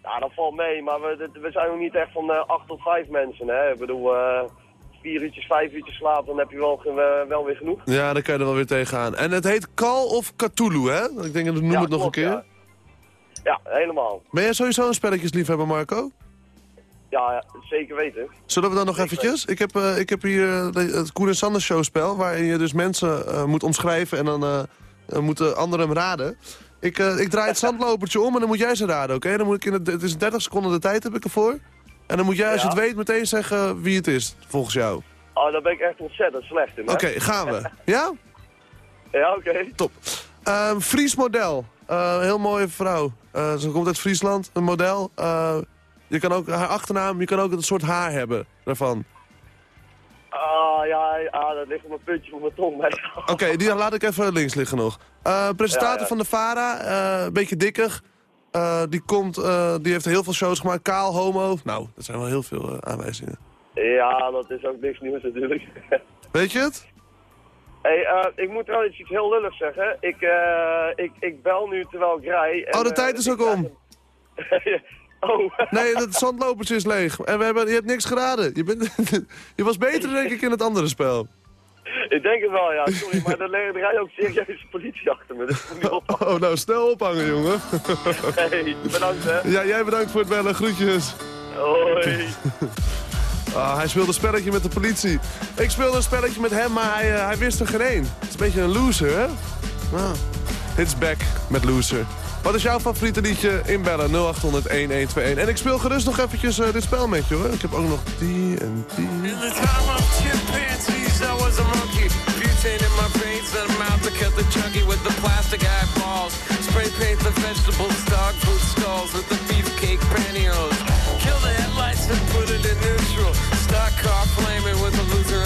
ja, dat valt mee, maar we, we zijn nog niet echt van eh, acht tot vijf mensen, hè. Ik bedoel, eh, vier uurtjes, vijf uurtjes slapen, dan heb je wel, wel weer genoeg. Ja, dan kan je er wel weer tegenaan. En het heet Call of Cthulhu, hè? Ik denk dat ik noem Ja, het nog klopt, een keer. ja. Ja, helemaal. Ben jij sowieso een spelletjesliefhebber, Marco? Ja, zeker weten. Zullen we dan nog eventjes? Ik heb, eh, ik heb hier eh, het Koen en Sanders show spel... waarin je dus mensen eh, moet omschrijven en dan moeten anderen hem raden. Ik, ik draai het zandlopertje om en dan moet jij ze raden, oké? Dan moet ik in de, het is 30 seconden de tijd heb ik ervoor. En dan moet jij, als je het weet, meteen zeggen wie het is, volgens jou. Oh, daar ben ik echt ontzettend slecht in. Oké, gaan we. Ja? Ja, oké. Top. Ehm Fries model. Heel mooie vrouw. Ze komt uit Friesland, een model. Je kan ook haar achternaam, je kan ook een soort haar hebben daarvan. Ah, ja, ah, dat ligt op een puntje van mijn tong. Oké, die laat ik even links liggen nog. Eh, presentator Ja, ja. van de VARA, eh, een beetje dikker. Eh, die, komt, die heeft heel veel shows gemaakt. Kaal, homo. Nou, dat zijn wel heel veel aanwijzingen. Ja, dat is ook niks nieuws natuurlijk. Weet je het? hey, ik moet trouwens iets heel lulligs zeggen. Ik, ik, ik bel nu terwijl ik rij. en, Oh, de tijd is ook om. Oh. Nee, het zandlopertje is leeg. En we hebben, je hebt niks geraden. Je, bent, je was beter, denk ik, in het andere spel. Ik denk het wel, ja. Sorry, maar er rijdt ook serieus politie achter me. Dus moet. Oh, nou, snel ophangen, jongen. Hey, bedankt, hè. Ja, jij bedankt voor het bellen. Groetjes. Hoi. Ah, hij speelde een spelletje met de politie. Ik speelde een spelletje met hem, maar hij, eh, hij wist er geen één. Het is een beetje een loser, hè? Nou, dit is Back met Loser. Wat is jouw favoriete liedje? Inbellen 0800-1121. En ik speel gerust nog eventjes eh, dit spel met je, hoor. Ik heb ook nog die en die. In the time of chimpanzees, I was a monkey. Butane in my veins and mouth to cut the chuggy with the plastic eyeballs. Spray paint the vegetables, dog food stalls with the beefcake pantyhose. Kill the headlights and put it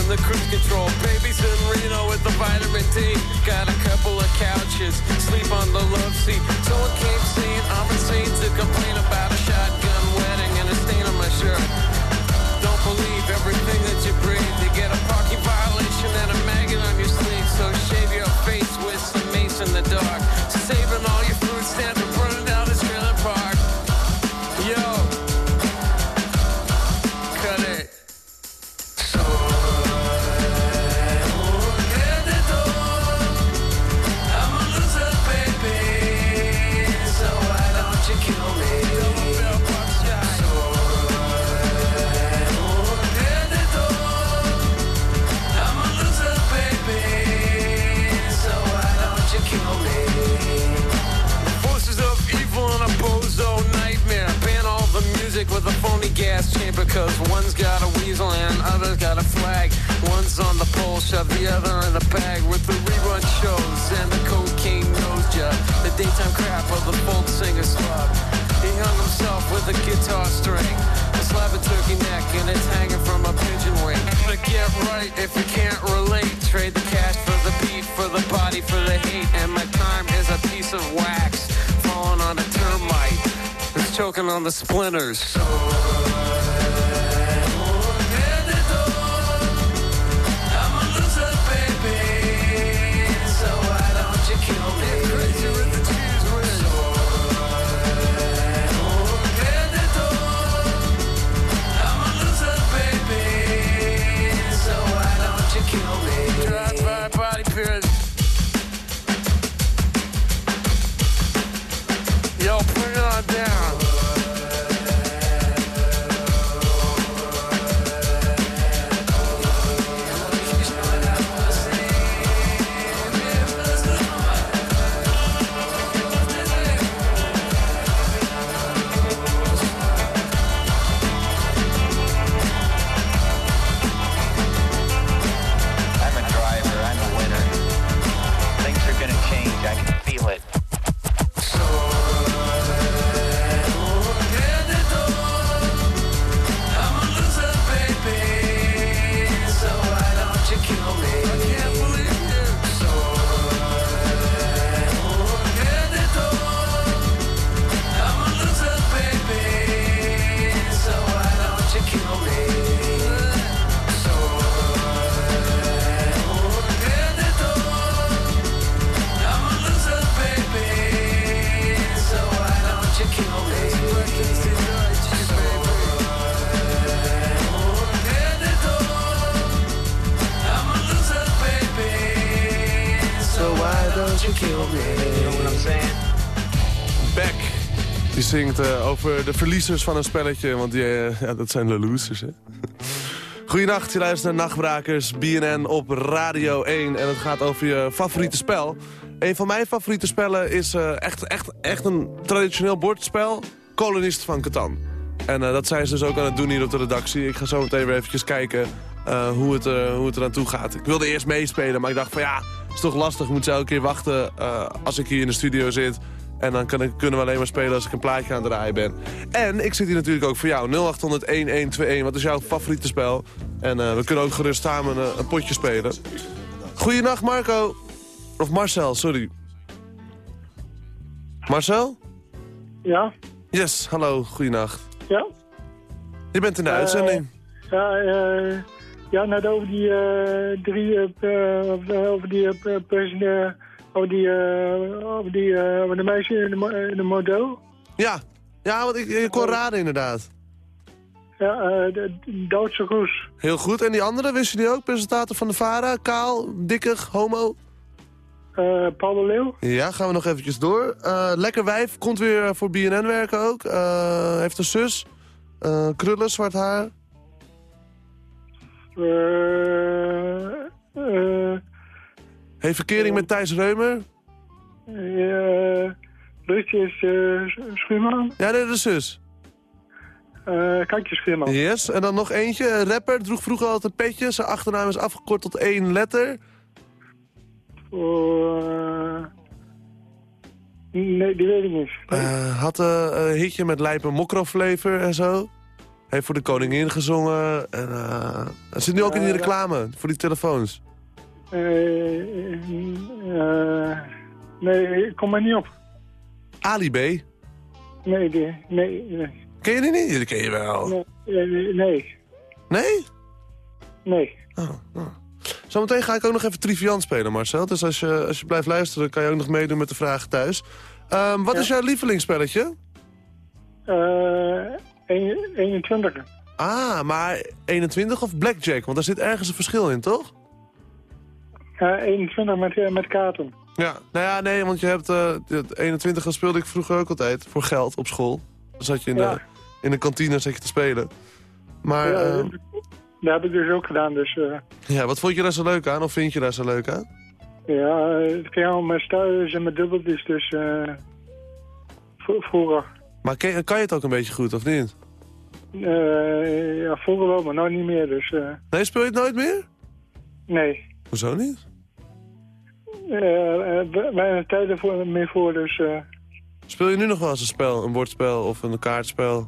in the cruise control. Babies in Reno with the vitamin D. Got a couple of couches, sleep on the love seat. Someone came saying I'm insane to complain about a shotgun de verliezers van een spelletje, want eh, ja, dat zijn de losers, hè. Goedenacht, je luistert naar Nachtbrakers, BNN op Radio 1. En het gaat over je favoriete spel. Een van mijn favoriete spellen is eh, echt, echt, echt een traditioneel bordspel. Kolonist van Catan. En eh, dat zijn ze dus ook aan het doen hier op de redactie. Ik ga zo meteen weer eventjes kijken eh, hoe, het, eh, hoe het eraan toe gaat. Ik wilde eerst meespelen, maar ik dacht van ja, is toch lastig. Moet ze elke keer wachten eh, als ik hier in de studio zit. En dan kan ik, kunnen we alleen maar spelen als ik een plaatje aan het draaien ben. En ik zit hier natuurlijk ook voor jou. 0800-1121. Wat is jouw favoriete spel? En eh, we kunnen ook gerust samen een, een potje spelen. Goedenacht Marco. Of Marcel, sorry. Marcel? Ja? Yes, hallo, goedenacht. Ja? Je bent in de uitzending. Ja, eh, ja net over die eh, drie, eh, over- die uh, personeel, over die, eh, over die, eh, over de meisje in de, in de model. Ja. Ja, want ik, ik kon raden inderdaad. Ja, eh, de, de Duitse Roes. Heel goed. En die andere, wist je die ook? Presentator van de VARA, kaal, dikkig, homo? Eh, Paul de Leeuw. Ja, gaan we nog eventjes door. Lekker wijf, komt weer voor BNN werken ook. Heeft een zus. Krullen, zwart haar. Heeft verkering met Thijs Reumer. Rutje is Schuurman. Ja, nee, de zus. Eh Katje Schuurman. Yes. En dan nog eentje. Een rapper, droeg vroeger altijd een petje. Zijn achternaam is afgekort tot één letter. Eh, nee, die weet ik niet. Had een hitje met Lijpe Mokroflever en zo. Heeft voor de koningin gezongen. En, zit nu ook in die reclame voor die telefoons. Eh, eh, nee, ik kom maar niet op. Ali B. Nee, die, nee, nee. Ken je die niet? Die ken je wel. Nee, eh, nee. Nee? Nee. Oh, oh. Zometeen ga ik ook nog even Triviant spelen, Marcel. Dus als je, als je blijft luisteren, kan je ook nog meedoen met de vragen thuis. Ehm, wat is jouw lievelingsspelletje? Eh, een- 21. Ah, maar 21 of Blackjack? Want daar zit ergens een verschil in, toch? Ja, 21 met, eh, met kaarten. Ja. Nou ja, nee, want je hebt... eh, het 21 dat speelde ik vroeger ook altijd. Voor geld op school. Dan zat je in, Ja. de, in de kantine zat je te spelen. Maar ja, ehm, dat heb ik dus ook gedaan. Dus eh, ja, wat vond je daar zo leuk aan? Of vind je daar zo leuk aan? ja, eh, het ging al met stuizen en met dubbeltjes. Dus eh, vro- vroeger. Maar ken- kan je het ook een beetje goed, of niet? Eh, ja, vroeger wel, maar nou niet meer. Dus eh, Nee, speel je het nooit meer? nee. Hoezo niet? Eh, eh, weinig tijd ervoor meer voor, dus eh, Speel je nu nog wel eens een spel? Een bordspel of een kaartspel?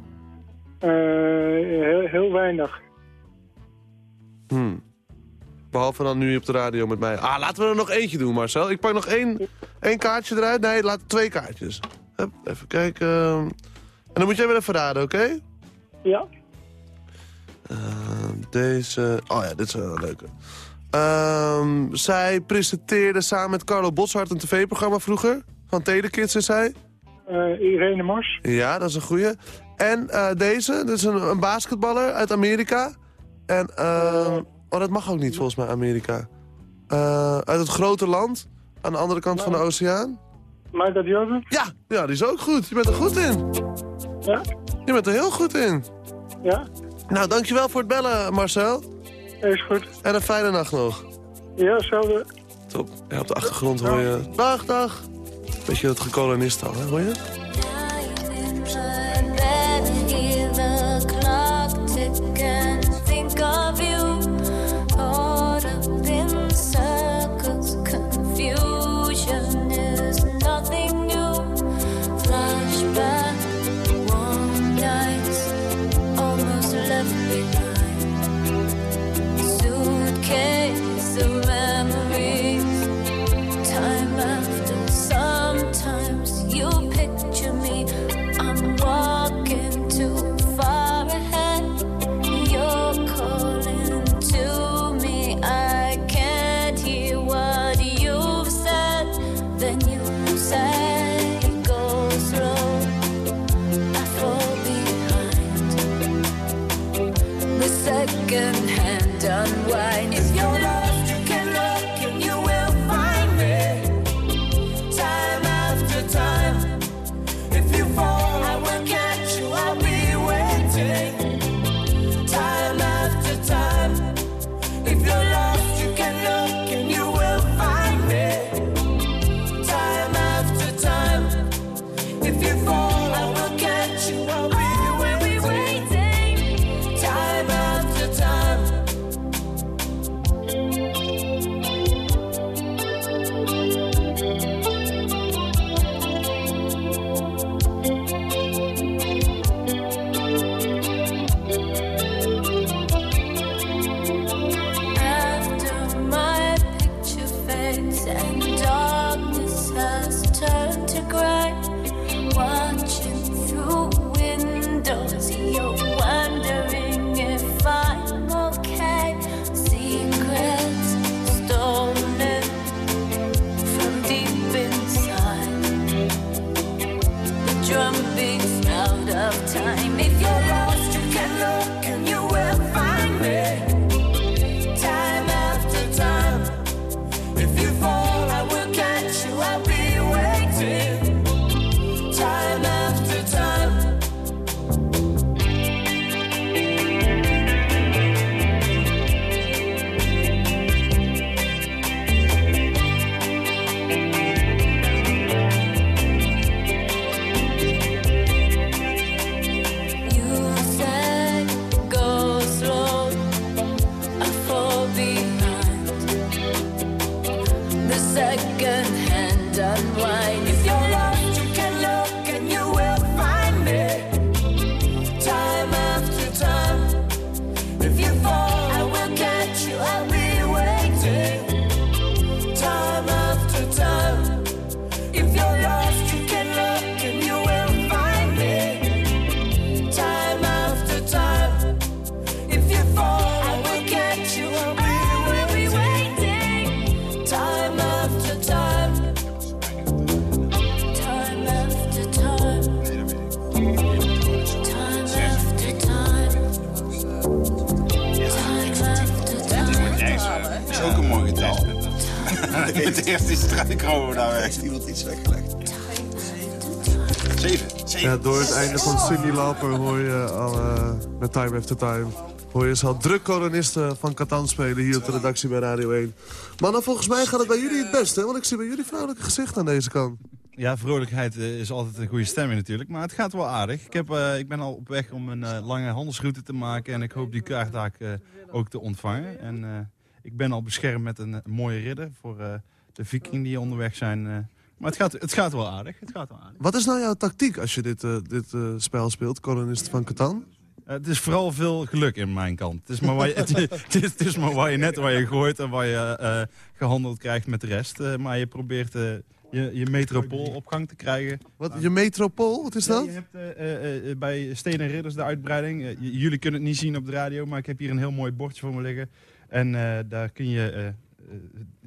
heel, heel weinig. Hmm. Behalve dan nu op de radio met mij. Ah, laten we er nog eentje doen, Marcel. Ik pak nog één, één kaartje eruit. Nee, laat twee kaartjes. Hup, even kijken. En dan moet jij weer even raden, oké? Ja. Deze... Oh ja, dit is wel een leuke. Ehm, zij presenteerde samen met Carlo Boshart een tv-programma vroeger. Van Telekids is zij. Eh, Irene Mars. Ja, dat is een goeie. En eh, deze, dit is een, een basketballer uit Amerika. En, ehm, oh, dat mag ook niet volgens mij, Amerika. Eh, uit het grote land, aan de andere kant van de oceaan. Michael Jordan? Ja, ja, die is ook goed. Je bent er goed in. Ja? Je bent er heel goed in. Ja? Nou, dankjewel voor het bellen, Marcel. Is goed. En een fijne nacht nog. Ja, hetzelfde. Top. Ja, op de achtergrond hoor je... Dag, dag. Beetje dat gekolonist al, hè? hoor je? hear the clock tick and think of you. Caught up in Het eerste is struikrover daar weg. Heeft iemand iets weggelegd? Zeven. Zeven. Ja, door het einde van Cindy Lauper hoor je al eh, met Time After Time... hoor je ze al druk kolonisten van Catan spelen hier op de redactie bij Radio 1. Mannen, volgens mij gaat het bij jullie het beste, hè? Want ik zie bij jullie vrolijke gezicht aan deze kant. Ja, vrolijkheid eh, is altijd een goede stemming natuurlijk. Maar het gaat wel aardig. Ik, heb, eh, ik ben al op weg om een lange handelsroute te maken. En ik hoop die kaartdaak ook te ontvangen. En eh, ik ben al beschermd met een, een mooie ridder voor eh, de viking die onderweg zijn. eh. maar het gaat, het gaat wel aardig. Het gaat wel aardig. Wat is nou jouw tactiek als je dit, eh, dit eh, spel speelt, kolonisten van Catan? Het is vooral veel geluk in mijn kant. Het is maar waar je, het, is- het is, het is maar waar je net waar je gooit en waar je eh, gehandeld krijgt met de rest. Maar je probeert je, je metropool op gang te krijgen. Wat, je metropool, wat is Ja, dat? je hebt bij Steen en Ridders de uitbreiding. Jullie kunnen het niet zien op de radio, maar ik heb hier een heel mooi bordje voor me liggen. En daar kun je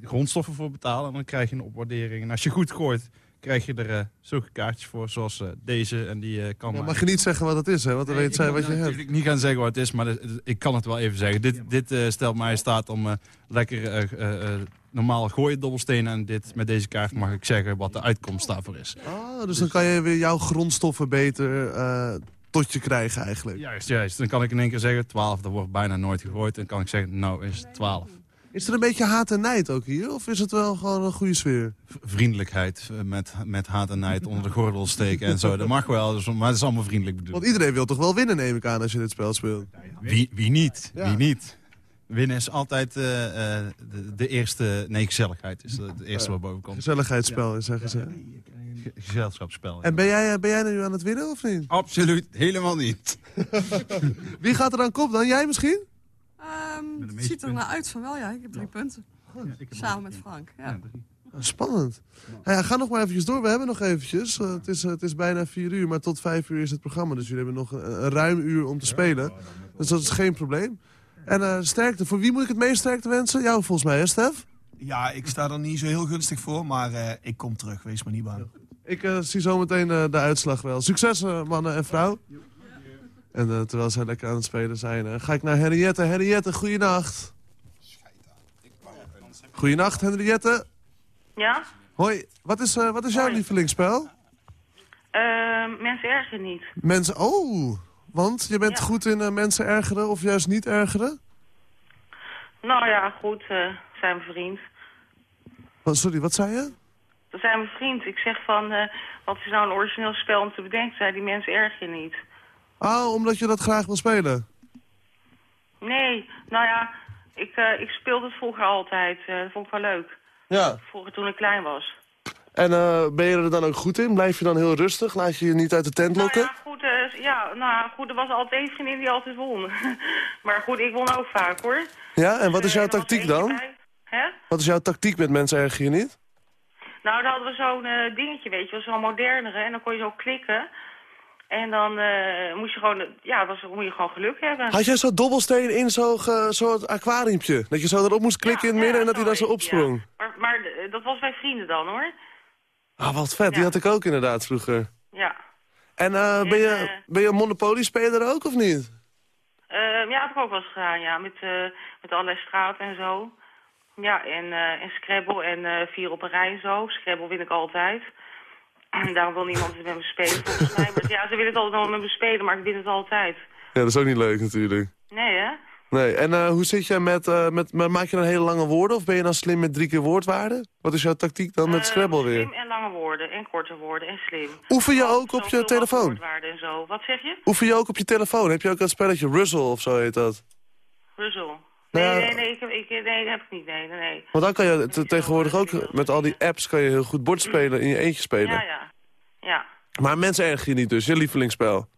grondstoffen voor betalen en dan krijg je een opwaardering. En als je goed gooit, krijg je er eh, zulke kaartjes voor, zoals eh, deze. En die eh, kan Ja, mag je niet zeggen wat het is, hè? Want dan weet ik zij wat je hebt. natuurlijk niet gaan zeggen wat het is, maar dit- ik kan het wel even zeggen. Dit, dit eh, stelt mij in staat om eh, lekker eh, eh, eh, normaal gooien dobbelstenen. En dit, met deze kaart mag ik zeggen wat de uitkomst daarvoor is. Ah, dus dan kan je weer jouw grondstoffen beter eh, tot je krijgen eigenlijk. Juist, juist. Dan kan ik in één keer zeggen 12, dat wordt bijna nooit gegooid. En kan ik zeggen, nou is het 12. Is er een beetje haat en nijd ook hier? Of is het wel gewoon een goede sfeer? Vriendelijkheid eh, met, met haat en nijd onder de gordel steken en zo. Dat mag wel, dus- maar het is allemaal vriendelijk bedoeld. Want iedereen wil toch wel winnen, neem ik aan, als je dit spel speelt. Wie, wie niet? Ja. Wie niet? Winnen is altijd eh, eh, de, de eerste... Nee, gezelligheid is het eerste wat boven komt. Gezelligheidsspel, zeggen ze. Ge- Gezelschapsspel. En ben jij, ben jij nu aan het winnen of niet? Absoluut, helemaal niet. Wie gaat er aan kop dan? Jij misschien? Ehm, het ziet er naar uit van wel, ja. Ik heb drie punten. Samen met Frank. Ja. Spannend. Nou ja, ga nog maar eventjes door. We hebben nog eventjes. Eh, het, is, eh, het is bijna vier uur, maar tot vijf uur is het programma. Dus jullie hebben nog een, een ruim uur om te spelen. Dus dat is geen probleem. En eh, sterkte. Voor wie moet ik het meest sterkte wensen? Jou volgens mij, hè Stef? Ja, ik sta er niet zo heel gunstig voor, maar eh, ik kom terug. Wees maar niet bang. Ik eh, zie zo meteen eh, de uitslag wel. Succes, eh, mannen en vrouw. En eh, terwijl zij lekker aan het spelen zijn, eh, ga ik naar Henriette. Henriette, goeienacht. Goeienacht, Henriette. Ja? Hoi, wat is, eh, wat is jouw lievelingsspel? Eh, mensen ergen niet. Mensen, oh, want je bent goed in mensen ergeren of juist niet ergeren? Nou ja, goed, zijn mijn vriend. Oh, sorry, wat zei je? Dat zijn mijn vriend. Ik zeg van, wat is nou een origineel spel om te bedenken? Zei die mensen ergen niet. Oh, omdat je dat graag wil spelen. Nee, nou ja, ik, eh, ik speelde het vroeger altijd. Eh, dat vond ik wel leuk. Ja. Vroeger toen ik klein was. En eh, ben je er dan ook goed in? Blijf je dan heel rustig? Laat je je niet uit de tent lokken? Nou ja, goed, ja, nou goed, er was altijd één vriendin die altijd won. maar goed, ik won ook vaak hoor. Ja, en wat is jouw tactiek dan? Hè? Wat is jouw tactiek met mensen erger je niet? Nou, dan hadden we zo'n dingetje, weet je, wel, zo'n modernere. En dan kon je zo klikken. En dan eh, moest je gewoon, ja, was, moet je gewoon geluk hebben. Had jij zo'n dobbelsteen in zo'n soort aquariumpje? Dat je zo erop moest klikken in het midden en dat hij dan zo opsprong? Maar, maar eh, dat was bij vrienden dan hoor. Ah, wat vet. Die had ik ook inderdaad vroeger. Ja. En eh, ben, je, ben je een Monopoly-speler ook of niet? Eh, ja, dat heb ik ook wel eens gedaan, ja. Met, met allerlei straten en zo. Ja, en, en Scrabble en vier op een rij en zo. Scrabble win ik altijd. Daarom wil niemand het met me spelen, volgens mij. Maar ja, ze willen het altijd wel met me spelen, maar ik win het altijd. Ja, dat is ook niet leuk natuurlijk. Nee, hè? Nee, en eh, hoe zit jij met, eh, met... maar Maak je dan hele lange woorden of ben je dan slim met drie keer woordwaarden? Wat is jouw tactiek dan met Scrabble weer? Slim en lange woorden en korte woorden en slim. Oefen je ook op je telefoon? woordwaarden en zo. Wat zeg je? Oefen je ook op je telefoon? Heb je ook dat spelletje Ruzzle of zo heet dat? Russell. Nou Nee, ja. nee, nee, ik, heb- ik, nee, dat heb ik niet. Nee, nee. Want dan kan je te- tegenwoordig ook met al die apps kan je heel goed bord spelen in je eentje spelen. Ja, ja. Ja. Maar mensen erg je niet dus, je lievelingsspel.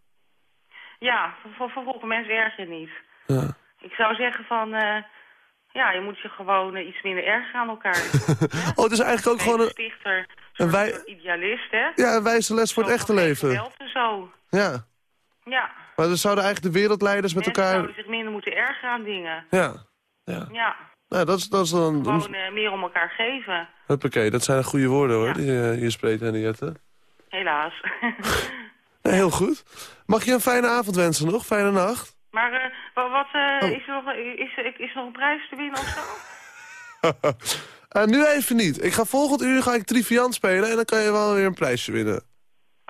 Ja, voor, voor, voor mensen erg je niet. Ja. Ik zou zeggen van... eh, ja, je moet je gewoon eh, iets minder erg aan elkaar. Oh, het is eigenlijk ook gewoon een, stichter, een, wij, idealist, hè? ja, een wijze les voor het echte leven. En zo. Ja, Ja. Maar dan zouden eigenlijk de wereldleiders met Mensen elkaar... zouden zich minder moeten ergeren aan dingen. Ja, ja. Ja. Nou, dat is, dat is dan... Gewoon eh, meer om elkaar geven. Huppakee, dat zijn goede woorden hoor, die je hier spreekt, Henriette. Helaas. Nee, heel goed. Mag je een fijne avond wensen nog? Fijne nacht? maar eh, wa- wat, eh, Oh. is, er nog, is, er- is er nog een prijs te winnen of zo? Eh, nu even niet. Ik ga volgend uur ga ik Triviant spelen en dan kan je wel weer een prijsje winnen.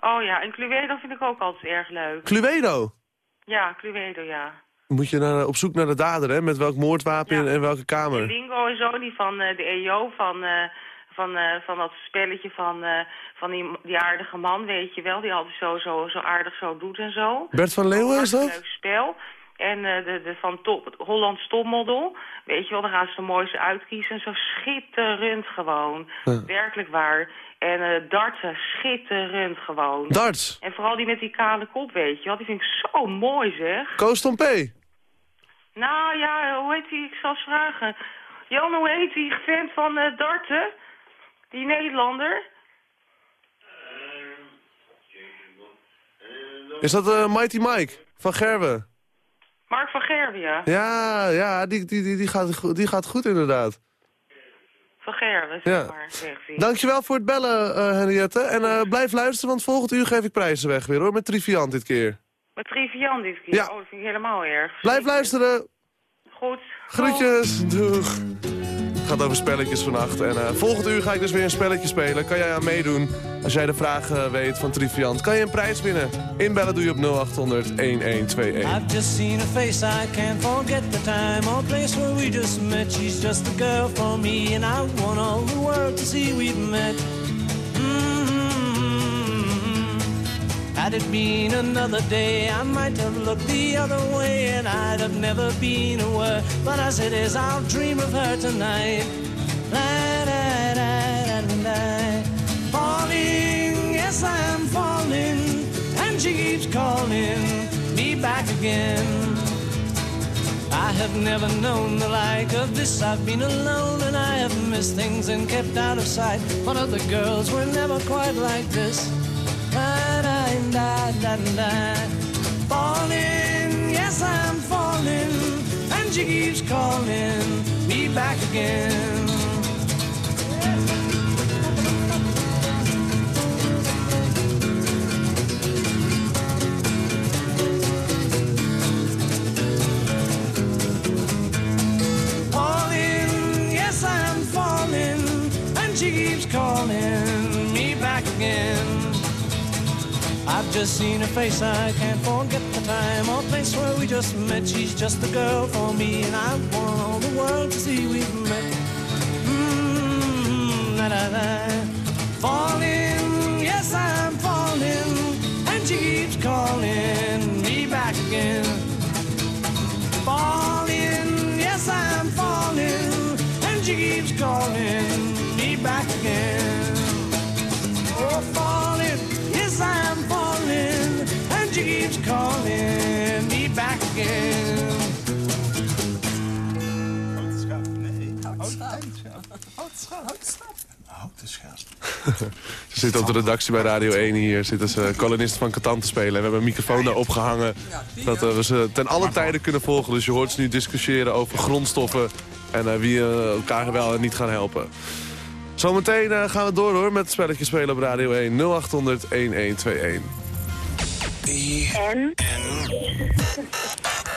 Oh ja, en Cluedo vind ik ook altijd erg leuk. Cluedo. Ja, Cluedo, ja. Moet je naar, op zoek naar de dader, hè? Met welk moordwapen en- en welke kamer. Bingo en zo, die van eh, de EO, van, eh, van, eh, van dat spelletje van, van die, die aardige man, weet je wel. Die altijd zo, zo, zo aardig zo doet en zo. Bert van Leeuwen is Een dat? leuk spel. En de, de van top, het Hollands topmodel. Weet je wel, dan gaan ze de mooiste uitkiezen. Zo schitterend gewoon. Ja. Werkelijk waar. En darten, schitterend gewoon. Darts? En vooral die met die kale kop, weet je wel. Die vind ik zo mooi, zeg. Koos Tompé. Nou ja, hoe heet die? Ik zal eens vragen. Jan, hoe heet die vent van eh, darten? Die Nederlander? Is dat eh, Mighty Mike van Gerwen? Mark van Gerwen, ja. Ja, ja die, die, die, die, gaat, die gaat goed inderdaad. Van Gerwen, Ja. zeg maar. Zegt hij. Dankjewel voor het bellen, eh, Henriette. En eh, blijf luisteren, want volgend uur geef ik prijzen weg weer hoor. Met Triviant dit keer. Met Trivian dit keer. Ja. Oh, dat vind ik helemaal erg. Blijf luisteren. Goed. Groetjes. Doeg. Gaat over spelletjes vannacht. En eh, volgend uur ga ik dus weer een spelletje spelen. Kan jij aan meedoen? Als jij de vraag eh, weet van Triviant, kan je een prijs winnen. Inbellen doe je op 0800 1121. I've just seen her face, I can't forget the time or place where we met. Met. Had it been another day, I might have looked the other way, and I'd have never been aware. But as it is, I'll dream of her tonight. La, da, da, da, da. Falling, yes, I am falling, and she keeps calling me back again. I have never known the like of this. I've been alone and I have missed things and kept out of sight. But other girls were never quite like this. Da, da, da, da. Falling, yes, I'm falling, and she keeps calling me back again. Just seen her face, I can't forget the time or place where we just met. She's just the girl for me, and I want all the world to see we've met. Mm, da, da, da. Falling, yes, I'm falling, and she keeps calling me back again falling, yes I'm falling, and she keeps calling calling me back again. Ze zitten op de redactie bij Radio 1 hier. Zitten ze kolonisten van Catan te spelen. En we hebben een microfoon daar opgehangen. Dat eh, we ze ten alle tijden kunnen volgen. Dus je hoort ze nu discussiëren over grondstoffen. En eh, wie eh, elkaar wel en niet gaan helpen. Zometeen gaan we door hoor met spelletjes spelen op Radio 1. 0800 1121. E N. N.